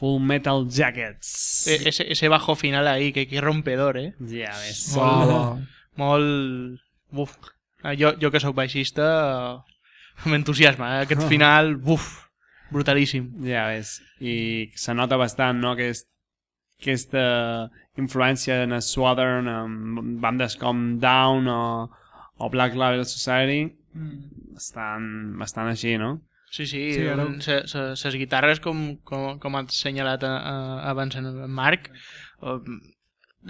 Full Metal Jackets. E- Ese, ese bajo final ahí, que, que rompedor, eh? Ja ves. Molt, molt... Uf. Ah, Jo, jo que sóc baixista, m'entusiasma, eh? Aquest [laughs] final, uf, brutalíssim. Ja ves. I se nota bastant, no?, aquest, aquesta influència en el Southern, amb bandes com Down o, o Black Label Society, bastant, bastant així, no? Sí, sí, Sí, ara- les guitarres, com, com, com ha assenyalat a, abans en Marc, eh,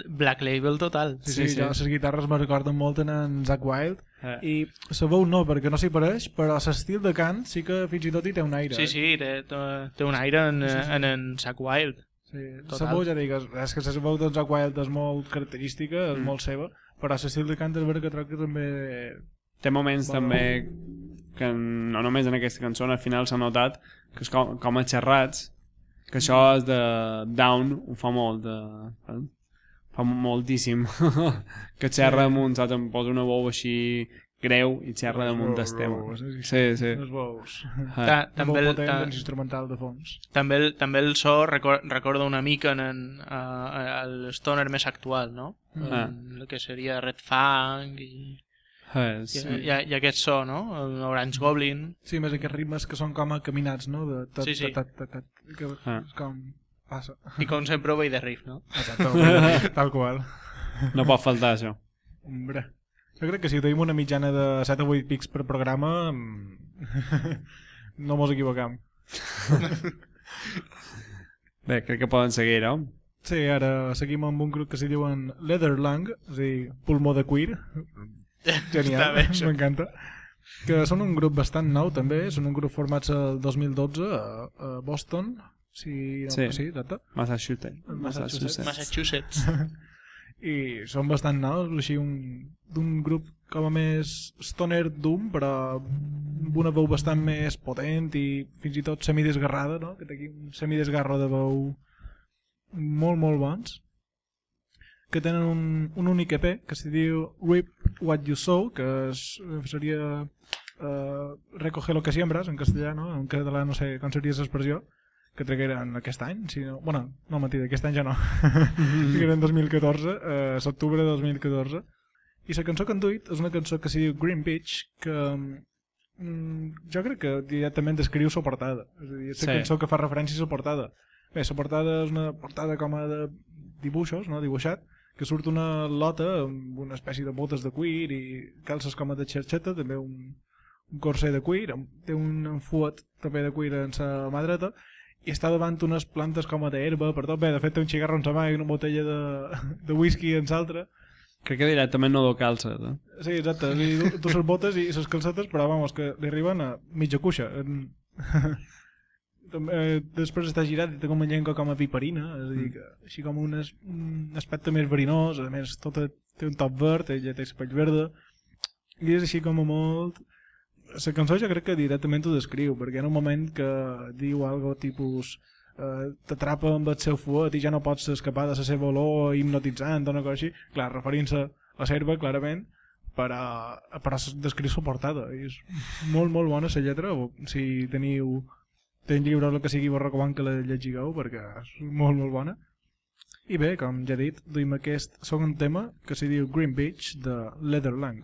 Black Label total. Sí, sí, Sí, sí, sí. jo les guitarres me recorden molt en en Zack Wild Eh. i la veu no, perquè no s'hi pareix, però l'estil de cant sí que fins i tot hi té un aire. Sí, eh? sí, té, té, un aire en, en, en Zack Wild. Sí, Total. la veu, ja dic, és, que la veu d'en Zack Wild és molt característica, és Mm. molt seva, però l'estil de cant és vera que trobo que també... Té moments Bueno. també que no només en aquesta cançó, al final s'ha notat que és com, com a xerrats, que això és de Down, ho fa molt, de, fa moltíssim, [laughs] que xerra amb un, saps, em posa una veu així greu i xerra damunt del tema. Sí, Sí, sí. Les veus. Ah. Ta, També també, el, potent, ta, instrumental de fons. també, el, també el so recor, recorda una mica en, en a, a, l'stoner més actual, no? Ah. En el que seria Red Fang i, I, sí. i, i aquest so, no? El Orange Goblin. Sí, més aquests ritmes que són com a caminats, no? De tat, Sí, sí. Tat, tat, tat, que Ah. és com passa. I com sempre ho veig de riff, no? Exacte, [laughs] tal qual. No pot faltar això. Hombre. Jo crec que si tenim una mitjana de 7 o 8 pics per programa mm, [laughs] no mos equivocam. [laughs] Bé, crec que poden seguir, no? Sí, ara seguim amb un grup que s'hi diuen Leatherlang, és a dir, pulmó de cuir. Genial, m'encanta. Que són un grup bastant nou també, són un grup format el 2012 a, a Boston, si no, Sí. sí exacte. Massachusetts. Massachusetts. Massachusetts. [laughs] i són bastant nous, així un, d'un grup com a més stoner doom, però amb una veu bastant més potent i fins i tot semidesgarrada, no? que té aquí un semidesgarro de veu molt, molt bons que tenen un, un únic EP que se diu Rip What You Sow que és, seria uh, Recoge lo que siembras en castellà no? en català no sé com seria l'expressió que tragueren aquest any si no, bueno, no mentida, aquest any ja no que era en 2014 eh, l'octubre de 2014 i la cançó que han duit és una cançó que s'hi diu Green Beach que mm, jo crec que directament descriu la portada és a dir, és la Sí. cançó que fa referència a la portada bé, la portada és una portada com a de dibuixos, no? dibuixat que surt una lota amb una espècie de botes de cuir i calces com a de xerxeta també un, un corser de cuir té un enfuat també de cuir en la mà dreta i està davant unes plantes com a d'herba per tot bé, de fet té un xigarro en sa mà i una botella de, [laughs] de whisky en l'altra Crec que directament no do calces, eh? sí, exacte, du, tu les botes i les calcetes però vamos, que li arriben a mitja cuixa en... [laughs] També, eh, després està girat i té com una llengua com a viperina és a dir, que, així com un, es, un aspecte més verinós a més tota, té un top verd ella té pell verda i és així com a molt la cançó jo crec que directament ho descriu perquè hi ha un moment que diu algo tipus eh, t'atrapa amb el seu fuet i ja no pots escapar de la seva olor hipnotitzant o una cosa així. Clar, referint-se a serva clarament però, però descriu la portada. I és molt molt bona la lletra si teniu teniu llibre o el que sigui vos recomano que la llegigueu perquè és molt molt bona. I bé, com ja he dit, duim aquest segon tema que s'hi diu Green Beach de Leatherlang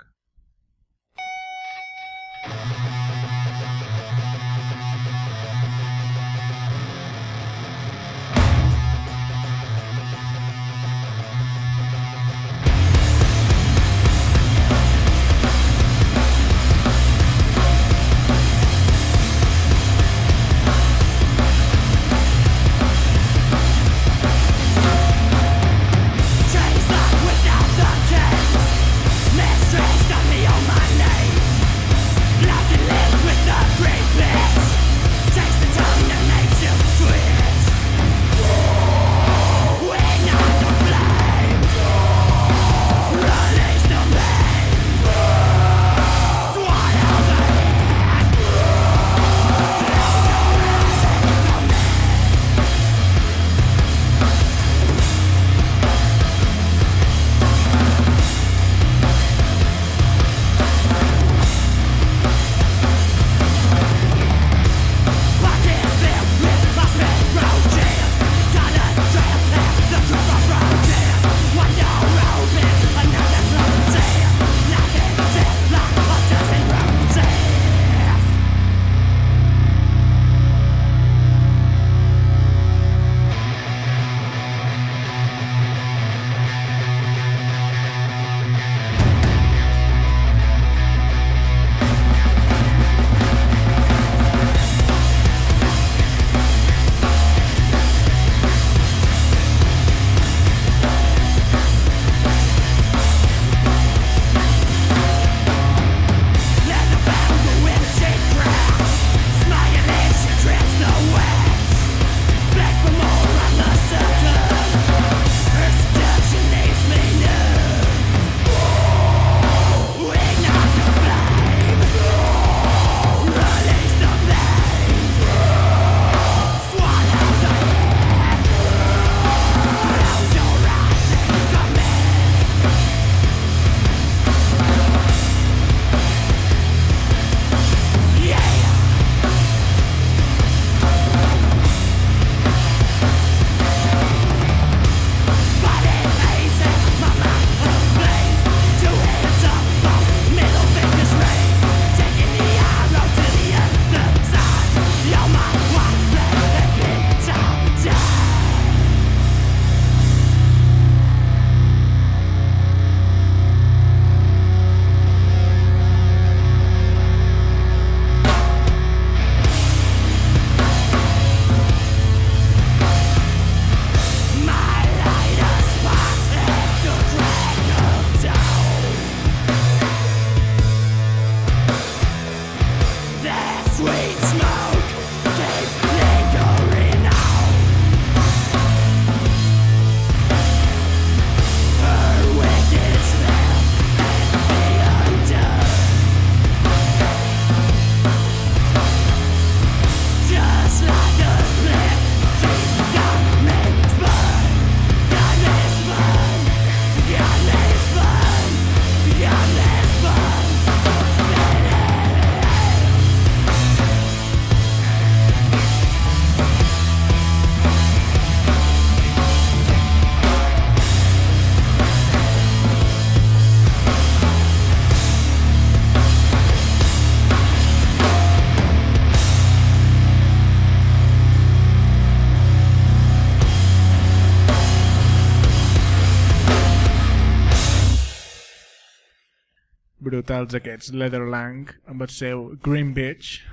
brutals aquests Leatherlang amb el seu Green Beach.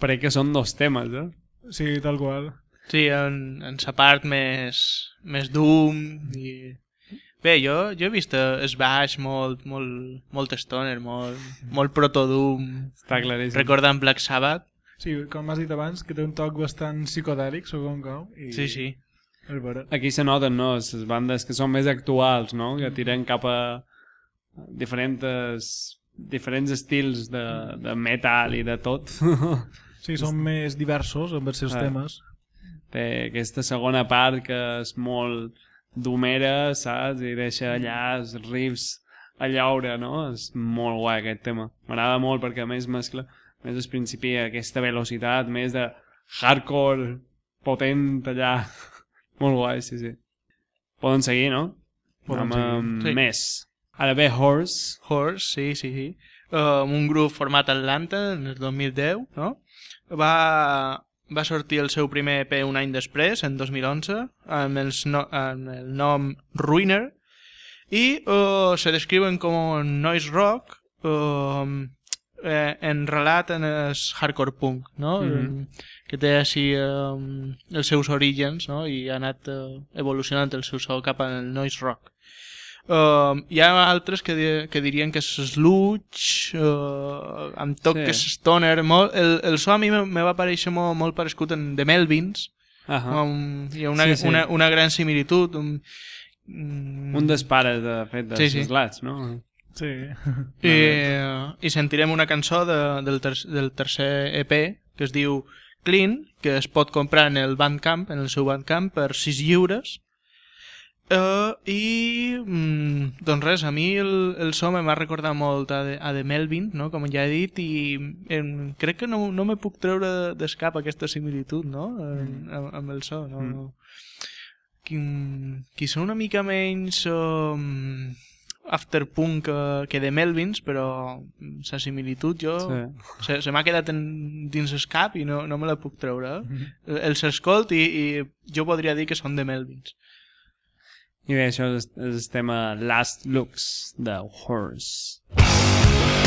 Pareix que són dos temes, eh? Sí, tal qual. Sí, en, en sa part més, més doom i... Bé, jo, jo he vist eh, es baix molt, molt, molt stoner, molt, molt proto-doom, Està claríssim. recordant Black Sabbath. Sí, com has dit abans, que té un toc bastant psicodèlic, segon com. I... Sí, sí. Aquí se noten, no? Les bandes que són més actuals, no? Que tiren cap a diferents, diferents estils de, de metal i de tot. [laughs] Sí, són més diversos amb els seus Ah. temes. Té aquesta segona part que és molt domera, saps? I deixa allà els riffs a llaure, no? És molt guai aquest tema. M'agrada molt perquè a més mescla més al principi aquesta velocitat, més de hardcore potent allà. [laughs] molt guai, sí, sí. Poden seguir, no? Poden amb seguir. Sí. més. Ara ve Horse. Horse, sí, sí, sí. Uh, un grup format a Atlanta en el 2010, no? Va, va sortir el seu primer EP un any després, en 2011, amb, els no, amb el nom Ruiner, i uh, se descriuen com noise rock uh, eh, en relat en el hardcore punk, no? Mhm. que té així um, els seus orígens no? i ha anat uh, evolucionant el seu so cap al noise rock. Um, hi ha altres que, di que dirien que és sludge, uh, amb toques Sí. sí. stoner. Molt, el, el so a mi me, va parèixer molt, molt parescut en The Melvins. Ah Um, hi ha una, Sí, sí. Una, una gran similitud. Un, mm, Un dels pares, de fet, dels Sí, sí, slats, no? Sí. I, I sentirem una cançó de, del, ter del tercer EP que es diu Clean, que es pot comprar en el Bandcamp, en el seu Bandcamp, per 6 lliures. Uh, I, mm, doncs res, a mi el, el so me va recordar molt a, de, a The Melvin, no? com ja he dit, i em, crec que no, no me puc treure d'escap aquesta similitud no? En, amb, amb el so. No? Mm. Qui, qui són una mica menys um, afterpunk que, que de Melvins, però la similitud jo Sí. se, se m'ha quedat en, dins el cap i no, no me la puc treure. Eh? Els escolt i, i jo podria dir que són de Melvins. I bé, això és, és el tema Last Looks de Horse.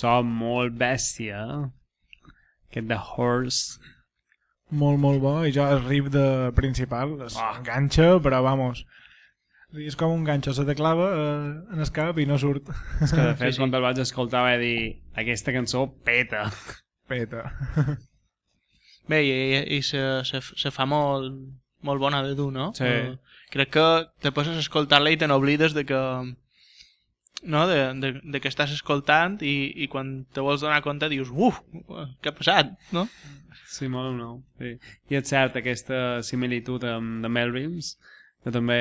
So molt bèstia. Aquest de Horse. Molt, molt bo. I ja el riff de principal es Ah. enganxa, però vamos... És com un ganxo, se te clava eh, en el cap i no surt. És que de [laughs] fet, Sí, sí. quan el vaig escoltar vaig dir aquesta cançó peta. Peta. [laughs] Bé, i, i, i se, se, se fa molt, molt bona de dur, no? Sí. Eh, crec que te poses a escoltar-la i te n'oblides de que no? de, de, de que estàs escoltant i, i quan te vols donar compte dius uf, què ha passat, no? Sí, molt nou. Sí. I és cert, aquesta similitud amb The Melvins, que també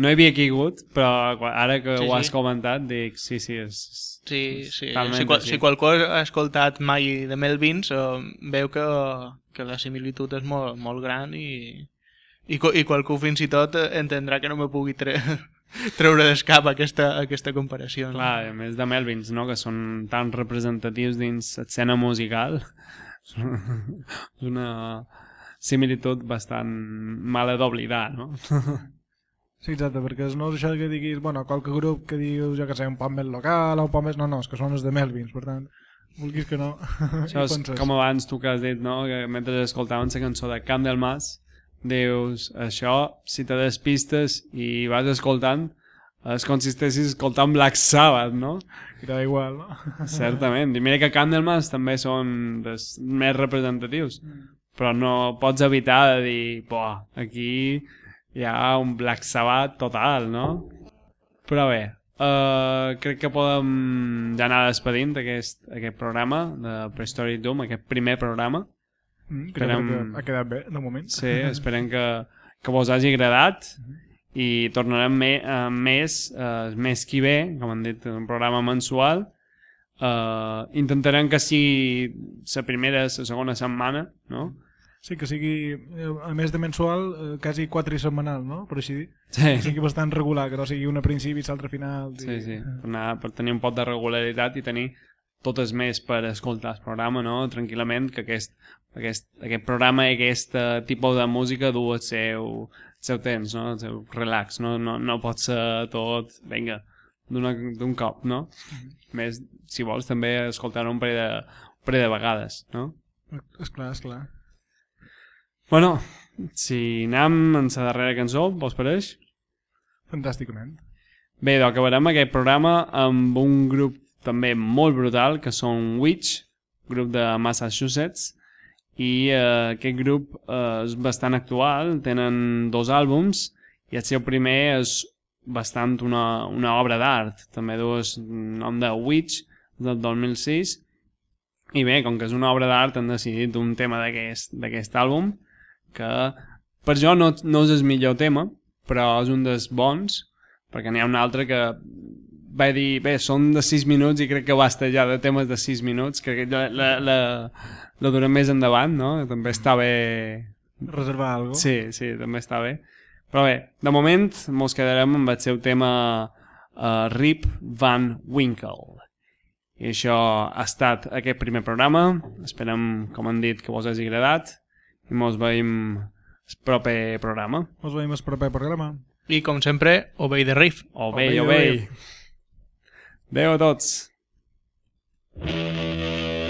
no hi havia caigut, però ara que Sí, ho has sí. comentat, dic, sí, sí, és... és Sí, sí. totalment Si, qual, si qualcú ha escoltat mai de Melvins, eh, veu que, que la similitud és molt, molt gran i, i, i qualcú fins i tot entendrà que no me pugui tre [laughs] treure d'escap aquesta, aquesta comparació. No? Clar, a més de Melvins, no?, que són tan representatius dins l'escena musical, és [laughs] una similitud bastant mala d'oblidar, no? Sí, exacte, perquè no és això que diguis, bueno, qualque grup que dius, jo que sé, un poc més local o un poc més... No, no, és que són els de Melvins, per tant, vulguis que no... Això [laughs] és com abans tu que has dit, no?, que mentre escoltaven la cançó de Camp del Mas, dius, això, si te despistes i vas escoltant, es consisteixi escoltant Black Sabbath, no? I t'ha igual, no? [laughs] Certament. I mira que Camp del Mas també són dels més representatius, però no pots evitar de dir, buah, aquí hi ha un Black Sabbath total, no? Però bé, uh, crec que podem ja anar despedint aquest, aquest programa de Prehistory Doom, aquest primer programa. Mm, Esperem- que ha quedat bé, de moment. Sí, esperem que, que vos hagi agradat i tornarem me, uh, més, uh, més qui ve, com han dit, un programa mensual. Uh, intentarem que sigui la primera, la segona setmana, no? Sí, que sigui, eh, a més de mensual, eh, quasi quatre setmanal, no? Per així dir. Sí, Que sigui bastant regular, que no sigui una a principi i l'altra a final. sí, sí. Per, anar, per tenir un pot de regularitat i tenir totes més per escoltar el programa, no? Tranquil·lament, que aquest, aquest, aquest programa i aquest eh, tipus de música du el seu, el seu temps, no? El seu relax, no? No, no pot ser tot, vinga, d'un cop, no? Més, si vols, també escoltar un parell de, un parell de vegades, no? Esclar, esclar. Bueno, si anem en la darrera cançó, vos pareix? Fantàsticament. Bé, doncs acabarem aquest programa amb un grup també molt brutal, que són Witch, grup de Massachusetts, i eh, aquest grup eh, és bastant actual, tenen dos àlbums, i el seu primer és bastant una, una obra d'art, també du el nom de Witch, del 2006, i bé, com que és una obra d'art, han decidit un tema d'aquest àlbum, que per jo no, no és el millor tema, però és un dels bons, perquè n'hi ha un altre que va dir, bé, són de 6 minuts i crec que basta ja de temes de 6 minuts, crec que la, la, la, la durem més endavant, no? També està bé... Reservar alguna cosa. Sí, sí, també està bé. Però bé, de moment mos quedarem amb el seu tema uh, Rip Van Winkle. I això ha estat aquest primer programa. Esperem, com han dit, que vos hagi agradat i mos veiem el proper programa. Ens veiem el proper programa. I com sempre, Obey the Riff. Obei, Obei, obei. obei. Adéu a. Thank